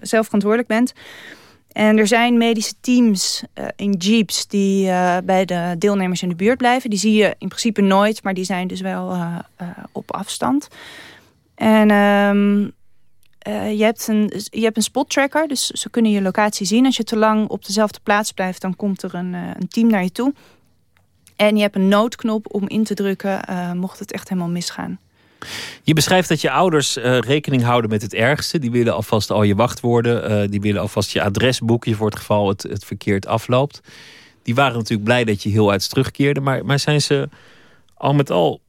zelf verantwoordelijk bent. En er zijn medische teams in jeeps die bij de deelnemers in de buurt blijven. Die zie je in principe nooit, maar die zijn dus wel op afstand. En eh, je, hebt een, je hebt een spot tracker, dus ze kunnen je locatie zien. Als je te lang op dezelfde plaats blijft, dan komt er een, eh, een team naar je toe. En je hebt een noodknop om in te drukken, eh, mocht het echt helemaal misgaan. Je beschrijft dat je ouders rekening houden met het ergste. Die willen alvast al je wachtwoorden. die willen alvast je adresboekje voor het geval het, het verkeerd afloopt. Die waren natuurlijk blij dat je heel uit terugkeerde. Maar, maar zijn ze al met al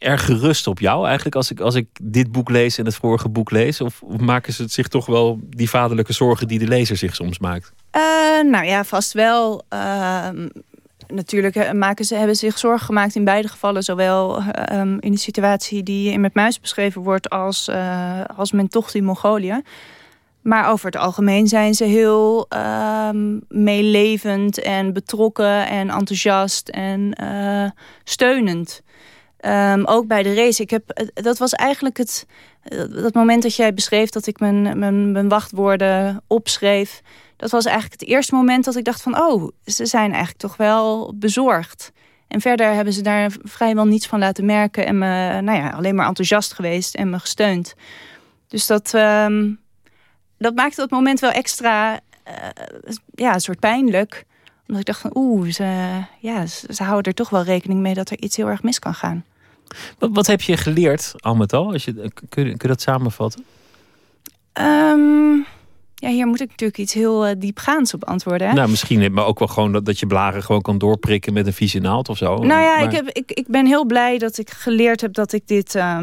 erg gerust op jou? Eigenlijk als ik, als ik dit boek lees en het vorige boek lees. Of, maken ze het zich toch wel die vaderlijke zorgen die de lezer zich soms maakt? Eh, nou ja, vast wel. Ehm, natuurlijk maken ze, hebben ze zich zorgen gemaakt in beide gevallen. Zowel eh, ehm, in de situatie die in Met Muis beschreven wordt... als, eh, als mijn tocht in Mongolië. Maar over het algemeen zijn ze heel ehm, meelevend en betrokken en enthousiast en eh, steunend. Ehm, ook bij de race. Ik heb, het- dat was eigenlijk het, eh, dat moment dat jij beschreef dat ik mijn, mijn, mijn wachtwoorden opschreef. Dat was eigenlijk het eerste moment dat ik dacht van... oh, ze zijn eigenlijk toch wel bezorgd. En verder hebben ze daar vrijwel niets van laten merken... en me nou ja, alleen maar enthousiast geweest en me gesteund. Dus dat, ehm, dat maakte dat moment wel extra eh, ja, een soort pijnlijk. Omdat ik dacht van oeh, ze, ja, ze houden er toch wel rekening mee... dat er iets heel erg mis kan gaan. Wat, wat heb je geleerd, al met al? Als je, kun, je, kun je dat samenvatten? Ehm, ja, hier moet ik natuurlijk iets heel eh, diepgaans op antwoorden. Hè? Nou, misschien maar ook wel gewoon dat, dat je blaren gewoon kan doorprikken met een vieze naald of zo. Nou ja, Maar- ik, heb, ik, ik ben heel blij dat ik geleerd heb dat ik dit, eh,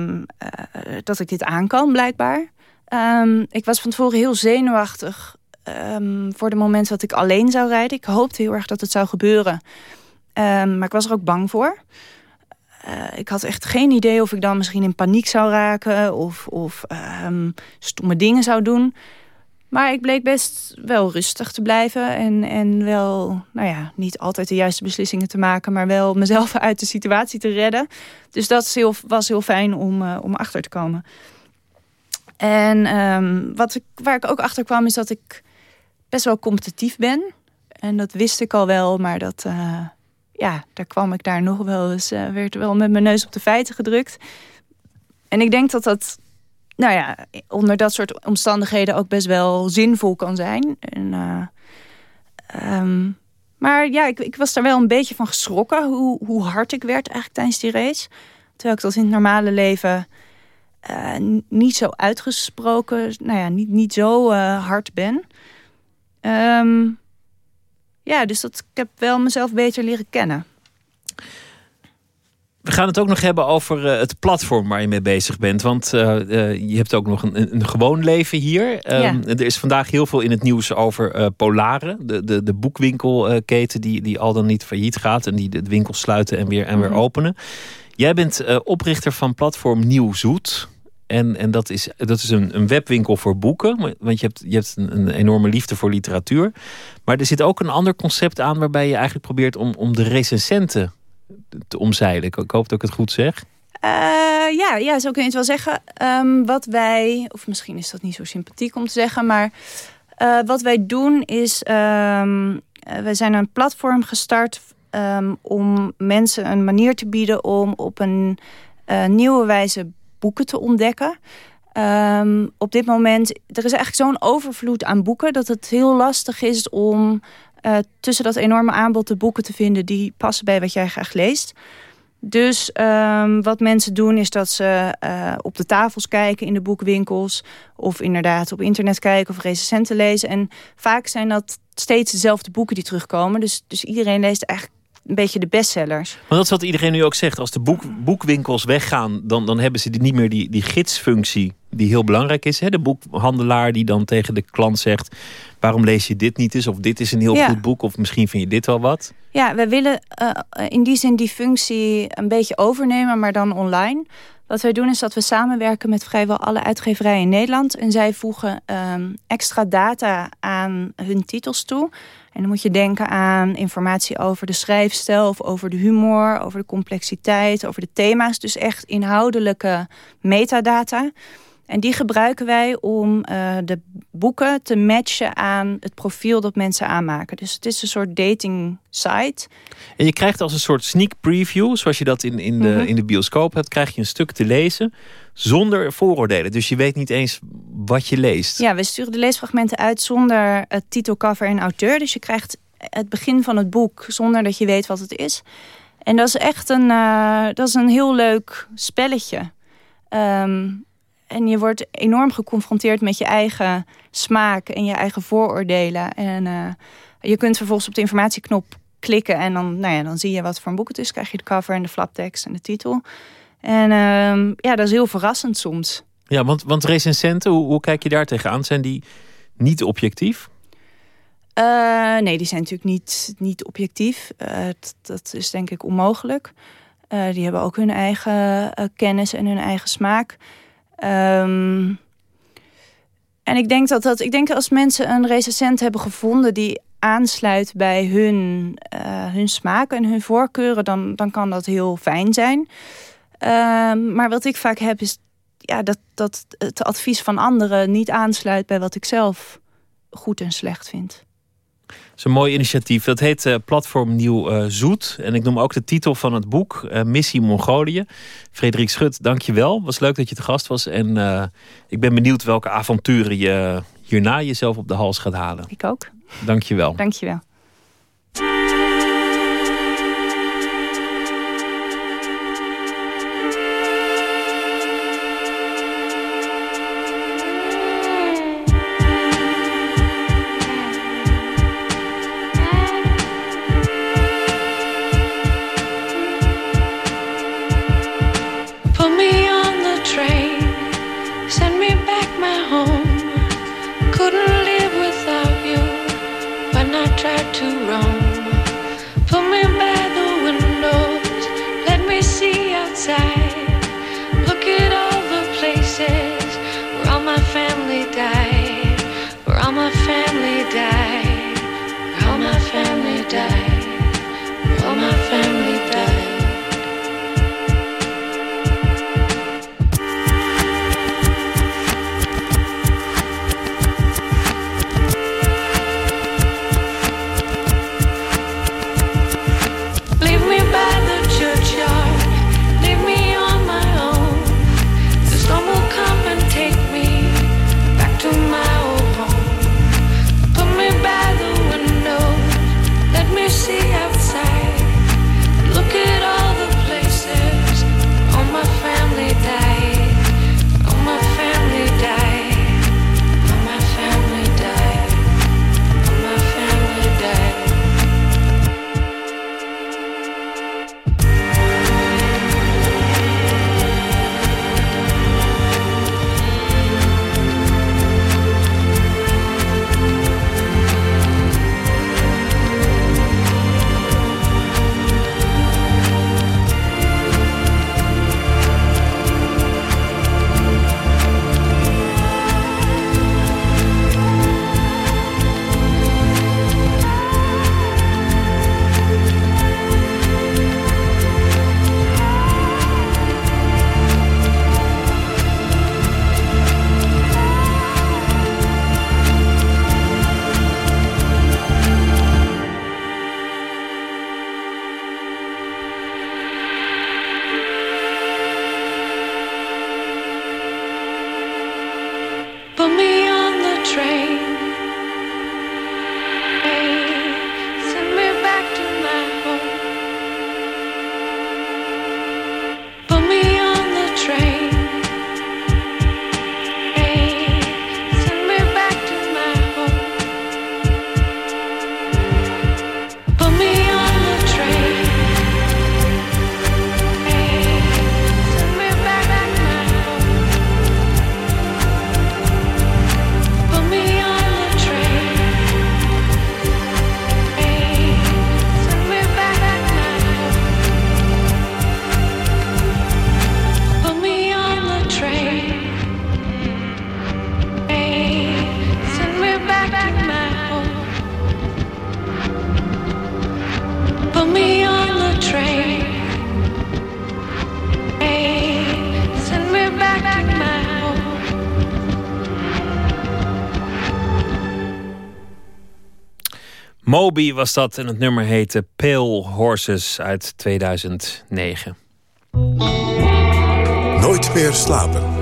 dat ik dit aan kan, blijkbaar. Ehm, ik was van tevoren heel zenuwachtig voor de moment dat ik alleen zou rijden. Ik hoopte heel erg dat het zou gebeuren. Maar ik was er ook bang voor. Eh, ik had echt geen idee of ik dan misschien in paniek zou raken... of, of ehm, stomme dingen zou doen. Maar ik bleek best wel rustig te blijven. En, en wel, nou ja, niet altijd de juiste beslissingen te maken... maar wel mezelf [laughs] uit de situatie te redden. Dus dat heel, was heel fijn om, eh, om achter te komen. En ehm, wat ik, waar ik ook achter kwam is dat ik best wel competitief ben. En dat wist ik al wel, maar dat, eh, ja, daar kwam ik daar nog wel eens... eh, werd wel met mijn neus op de feiten gedrukt. En ik denk dat dat nou ja, onder dat soort omstandigheden ook best wel zinvol kan zijn. En, eh, ehm, maar ja, ik, ik was daar wel een beetje van geschrokken hoe, hoe hard ik werd eigenlijk tijdens die race. Terwijl ik dat in het normale leven eh, niet zo uitgesproken, nou ja, niet, niet zo hard ben. Ehm, ja, dus dat, ik heb wel mezelf beter leren kennen. We gaan het ook nog hebben over uh, het platform waar je mee bezig bent. Want uh, uh, je hebt ook nog een, een gewoon leven hier. Um, ja. Er is vandaag heel veel in het nieuws over Polaren. De, de, de boekwinkelketen die, die al dan niet failliet gaat. En die de winkel sluiten en weer, en weer -hmm. openen. Jij bent oprichter van platform Nieuw Zoet. En, en dat is, dat is een, een webwinkel voor boeken. Want je hebt, je hebt een, een, enorme liefde voor literatuur. Maar er zit ook een ander concept aan waarbij je eigenlijk probeert om, om de recensenten te omzeilen. Ik, hoop dat ik het goed zeg. Uh, ja, ja, zo kun je het wel zeggen. Um, wat wij, of misschien is dat niet zo sympathiek om te zeggen, maar uh, wat wij doen is, um, we zijn een platform gestart um, om mensen een manier te bieden om op een nieuwe wijze boeken te ontdekken. Um, op dit moment, er is eigenlijk zo'n overvloed aan boeken... dat het heel lastig is om uh, tussen dat enorme aanbod de boeken te vinden... die passen bij wat jij graag leest. Dus um, wat mensen doen is dat ze uh, op de tafels kijken in de boekwinkels... of inderdaad op internet kijken of recensenten lezen. En vaak zijn dat steeds dezelfde boeken die terugkomen. Dus, dus iedereen leest eigenlijk een beetje de bestsellers. Maar dat is wat iedereen nu ook zegt. Als de boek, boekwinkels weggaan, dan, dan hebben ze niet meer die, die gidsfunctie die heel belangrijk is. Hè? De boekhandelaar die dan tegen de klant zegt... waarom lees je dit niet eens? Of dit is een heel ja. goed boek. Of misschien vind je dit wel wat. Ja, we willen uh, in die zin die functie een beetje overnemen, maar dan online. Wat wij doen is dat we samenwerken met vrijwel alle uitgeverijen in Nederland. En zij voegen um, extra data aan hun titels toe. En dan moet je denken aan informatie over de schrijfstijl... of over de humor, over de complexiteit, over de thema's. Dus echt inhoudelijke metadata. En die gebruiken wij om uh, de boeken te matchen aan het profiel dat mensen aanmaken. Dus het is een soort dating site. En je krijgt als een soort sneak preview, zoals je dat in, in, de, mm -hmm. in de bioscoop hebt... krijg je een stuk te lezen zonder vooroordelen. Dus je weet niet eens wat je leest. Ja, we sturen de leesfragmenten uit zonder het titel, cover en auteur. Dus je krijgt het begin van het boek zonder dat je weet wat het is. En dat is echt een, uh, dat is een heel leuk spelletje. Um, en je wordt enorm geconfronteerd met je eigen smaak en je eigen vooroordelen. En uh, je kunt vervolgens op de informatieknop klikken en dan, nou ja, dan zie je wat voor een boek het is. Krijg je de cover en de flaptekst en de titel. En uh, ja, dat is heel verrassend soms. Ja, want, want recensenten, hoe, hoe kijk je daar tegenaan? Zijn die niet objectief? Uh, nee, die zijn natuurlijk niet, niet objectief. dat is denk ik onmogelijk. die hebben ook hun eigen kennis en hun eigen smaak. Um, en ik denk dat dat, ik denk als mensen een recensent hebben gevonden die aansluit bij hun, uh, hun smaak en hun voorkeuren, dan, dan kan dat heel fijn zijn. Um, maar wat ik vaak heb is ja, dat, dat het advies van anderen niet aansluit bij wat ik zelf goed en slecht vind is een mooi initiatief. Dat heet uh, Platform Nieuw uh, Zoet. En ik noem ook de titel van het boek, uh, Missie Mongolië. Frederik Schut, dank je wel. Was leuk dat je te gast was. En ik ben benieuwd welke avonturen je hierna jezelf op de hals gaat halen. Ik ook. Dank je Was dat en het nummer heette Pale Horses uit 2009. Nooit meer slapen.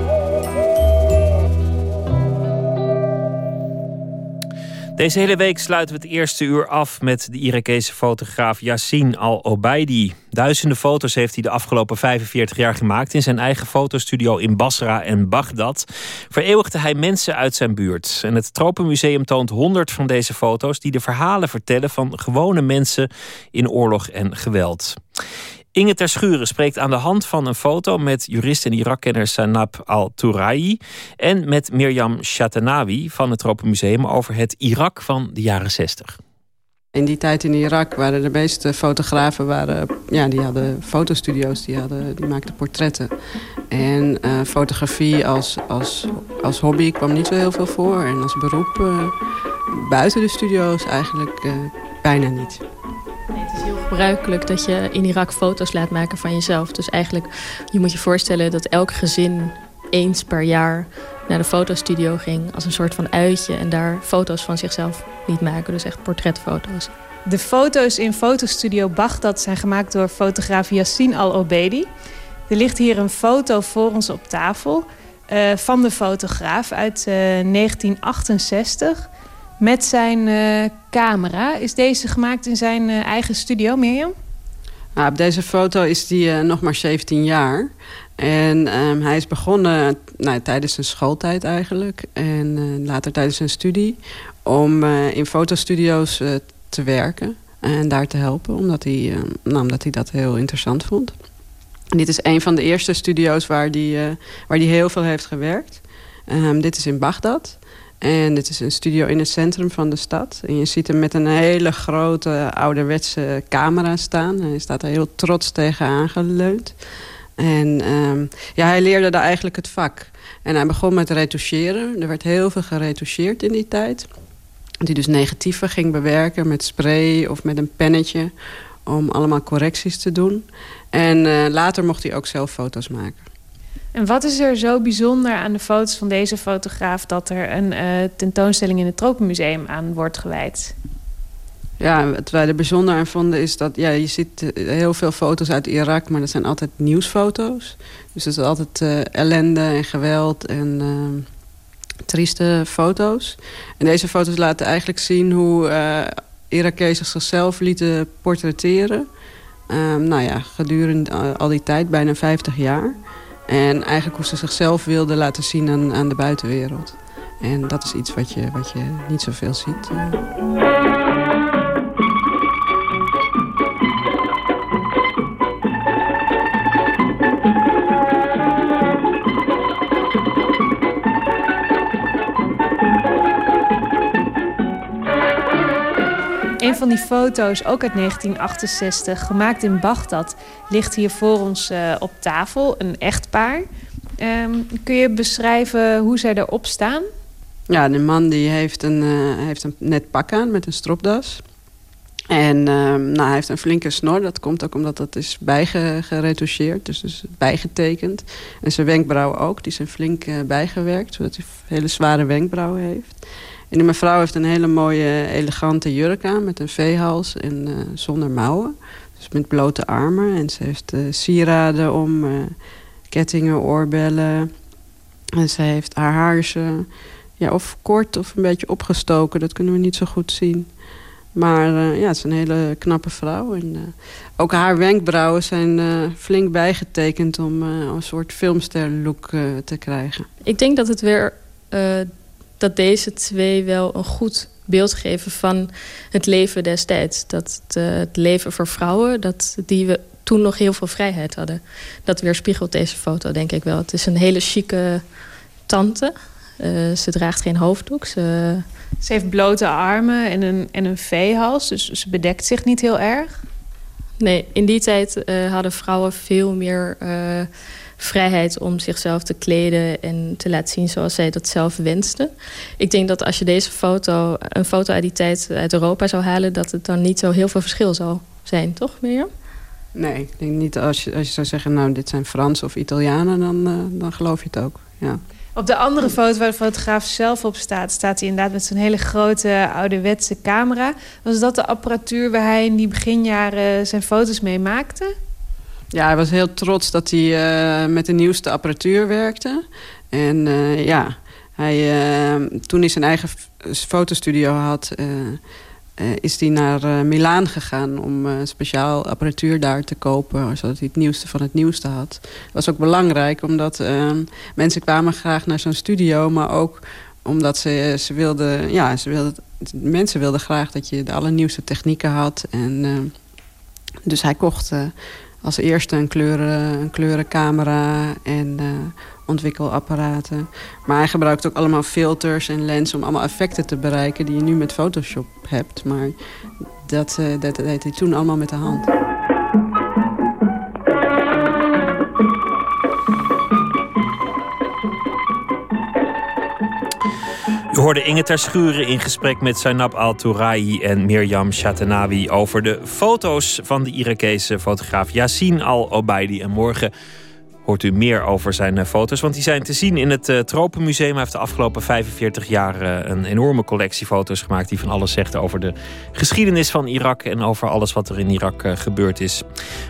Deze hele week sluiten we het eerste uur af met de Irakese fotograaf Yassin Al-Obaidi. Duizenden foto's heeft hij de afgelopen 45 jaar gemaakt. In zijn eigen fotostudio in Basra en Bagdad vereeuwigde hij mensen uit zijn buurt. En het Tropenmuseum toont 100 van deze foto's die de verhalen vertellen van gewone mensen in oorlog en geweld. Inge Terschuren spreekt aan de hand van een foto met jurist en Irak-kenner Sanab al-Tourayi en met Mirjam Shatanawi van het Tropenmuseum over het Irak van de jaren 60. In die tijd in Irak waren de meeste fotografen, waren, ja, die hadden fotostudio's, die, hadden, die maakten portretten. En uh, fotografie als, als, als hobby kwam niet zo heel veel voor. En als beroep uh, buiten de studio's eigenlijk uh, bijna niet. Gebruikelijk dat je in Irak foto's laat maken van jezelf. Dus eigenlijk, je moet je voorstellen dat elk gezin eens per jaar naar de fotostudio ging als een soort van uitje en daar foto's van zichzelf liet maken. Dus echt portretfoto's. De foto's in fotostudio Baghdad zijn gemaakt door fotograaf Yassine Al-Obedi. Er ligt hier een foto voor ons op tafel uh, van de fotograaf uit uh, 1968 met zijn uh, camera. Is deze gemaakt in zijn uh, eigen studio, Mirjam? Nou, op deze foto is hij uh, nog maar 17 jaar. En um, hij is begonnen nou, tijdens zijn schooltijd eigenlijk. En later tijdens zijn studie. Om in fotostudio's te werken. En daar te helpen. Omdat hij, nou, omdat hij dat heel interessant vond. Dit is een van de eerste studio's waar hij waar die heel veel heeft gewerkt. Um, dit is in Bagdad. En dit is een studio in het centrum van de stad. En je ziet hem met een hele grote ouderwetse camera staan. Hij staat er heel trots tegen aangeleund. En um, ja, hij leerde daar eigenlijk het vak. En hij begon met retoucheren. Er werd heel veel geretoucheerd in die tijd. Die dus negatieven ging bewerken met spray of met een pennetje... om allemaal correcties te doen. En uh, later mocht hij ook zelf foto's maken. En wat is er zo bijzonder aan de foto's van deze fotograaf... dat er een uh, tentoonstelling in het Tropenmuseum aan wordt gewijd? Ja, wat wij er bijzonder aan vonden is dat... Ja, je ziet uh, heel veel foto's uit Irak, maar dat zijn altijd nieuwsfoto's. Dus het is altijd uh, ellende en geweld en trieste foto's. En deze foto's laten eigenlijk zien hoe Irakezen zichzelf lieten portretteren. Um, nou ja, gedurende al die tijd, bijna 50 jaar... En eigenlijk hoe ze zichzelf wilden laten zien aan, aan de buitenwereld. En dat is iets wat je, wat je niet zoveel ziet. Een van die foto's, ook uit 1968, gemaakt in Bagdad, ligt hier voor ons uh, op tafel. Een echtpaar. Um, kun je beschrijven hoe zij erop staan? Ja, de man die heeft een, uh, heeft een net pak aan met een stropdas. En um, nou, hij heeft een flinke snor. Dat komt ook omdat dat is bijgeretoucheerd. Dus, dus bijgetekend. En zijn wenkbrauwen ook. Die zijn flink uh, bijgewerkt. Zodat hij hele zware wenkbrauwen heeft. En de mevrouw heeft een hele mooie, elegante jurk aan... met een veehals en uh, zonder mouwen. Dus met blote armen. En ze heeft uh, sieraden om, uh, kettingen, oorbellen. En ze heeft haar haar ja, of kort of een beetje opgestoken. Dat kunnen we niet zo goed zien. Maar ja, het is een hele knappe vrouw. En, ook haar wenkbrauwen zijn flink bijgetekend... om een soort filmster look te krijgen. Ik denk dat het weer dat deze twee wel een goed beeld geven van het leven destijds. Dat het, uh, het, leven voor vrouwen, dat die we toen nog heel veel vrijheid hadden. Dat weerspiegelt deze foto, denk ik wel. Het is een hele chique tante. Uh, ze draagt geen hoofddoek. Ze... ze heeft blote armen en een, en een veehals, dus ze bedekt zich niet heel erg. Nee, in die tijd uh, hadden vrouwen veel meer vrijheid om zichzelf te kleden en te laten zien zoals zij dat zelf wensten. Ik denk dat als je deze foto, een foto uit die tijd uit Europa zou halen, dat het dan niet zo heel veel verschil zou zijn, toch Mirjam? Nee, ik denk niet als je, als je zou zeggen, nou dit zijn Frans of Italianen, dan, uh, dan geloof je het ook. Ja. Op de andere foto waar de fotograaf zelf op staat... staat hij inderdaad met zo'n hele grote ouderwetse camera. Was dat de apparatuur waar hij in die beginjaren zijn foto's mee maakte? Ja, hij was heel trots dat hij uh, met de nieuwste apparatuur werkte. En uh, ja, hij, uh, toen hij zijn eigen fotostudio had... is hij naar Milaan gegaan om speciaal apparatuur daar te kopen... zodat hij het nieuwste van het nieuwste had. Dat was ook belangrijk, omdat mensen kwamen graag naar zo'n studio... maar ook omdat ze, ze wilden... Ja, ze wilden, mensen wilden graag dat je de allernieuwste technieken had. En, dus hij kocht als eerste een, kleuren, een kleurencamera en uh, ontwikkelapparaten. Maar hij gebruikt ook allemaal filters en lenzen om allemaal effecten te bereiken... die je nu met Photoshop hebt. Maar dat, uh, dat deed hij toen allemaal met de hand. U hoorde Inge ter Schuren in gesprek met Zainab Al-Tourahi en Mirjam Shatenawi over de foto's van de Irakese fotograaf Yassine Al-Obaidi. En morgen hoort u meer over zijn eh, foto's. Want die zijn te zien in het uh, Tropenmuseum. Hij heeft de afgelopen 45 jaar uh, een enorme collectie foto's gemaakt... die van alles zegt over de geschiedenis van Irak... en over alles wat er in Irak gebeurd is.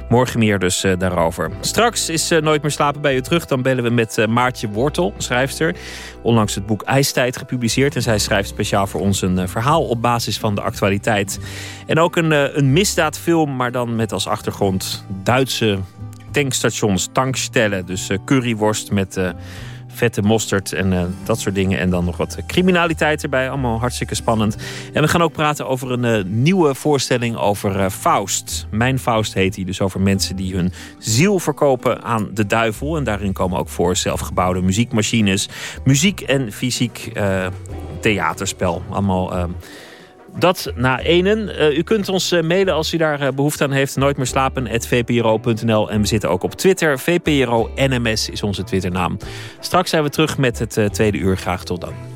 Morgen meer dus daarover. Straks is Nooit meer slapen bij u terug. Dan bellen we met Maartje Wortel, schrijfster. Onlangs het boek IJstijd gepubliceerd. En zij schrijft speciaal voor ons een verhaal op basis van de actualiteit. En ook een, een misdaadfilm, maar dan met als achtergrond Duitse tankstations, tankstellen. Dus uh, curryworst met uh, vette mosterd en uh, dat soort dingen. En dan nog wat criminaliteit erbij. Allemaal hartstikke spannend. En we gaan ook praten over een nieuwe voorstelling over Faust. Mijn Faust heet hij. Dus over mensen die hun ziel verkopen aan de duivel. En daarin komen ook voor zelfgebouwde muziekmachines. Muziek en fysiek theaterspel. Allemaal dat na enen. Uh, u kunt ons uh, mailen als u daar uh, behoefte aan heeft. Nooit meer slapen, vpro.nl. En we zitten ook op Twitter. VPRO NMS is onze Twitternaam. Straks zijn we terug met het tweede uur. Graag tot dan.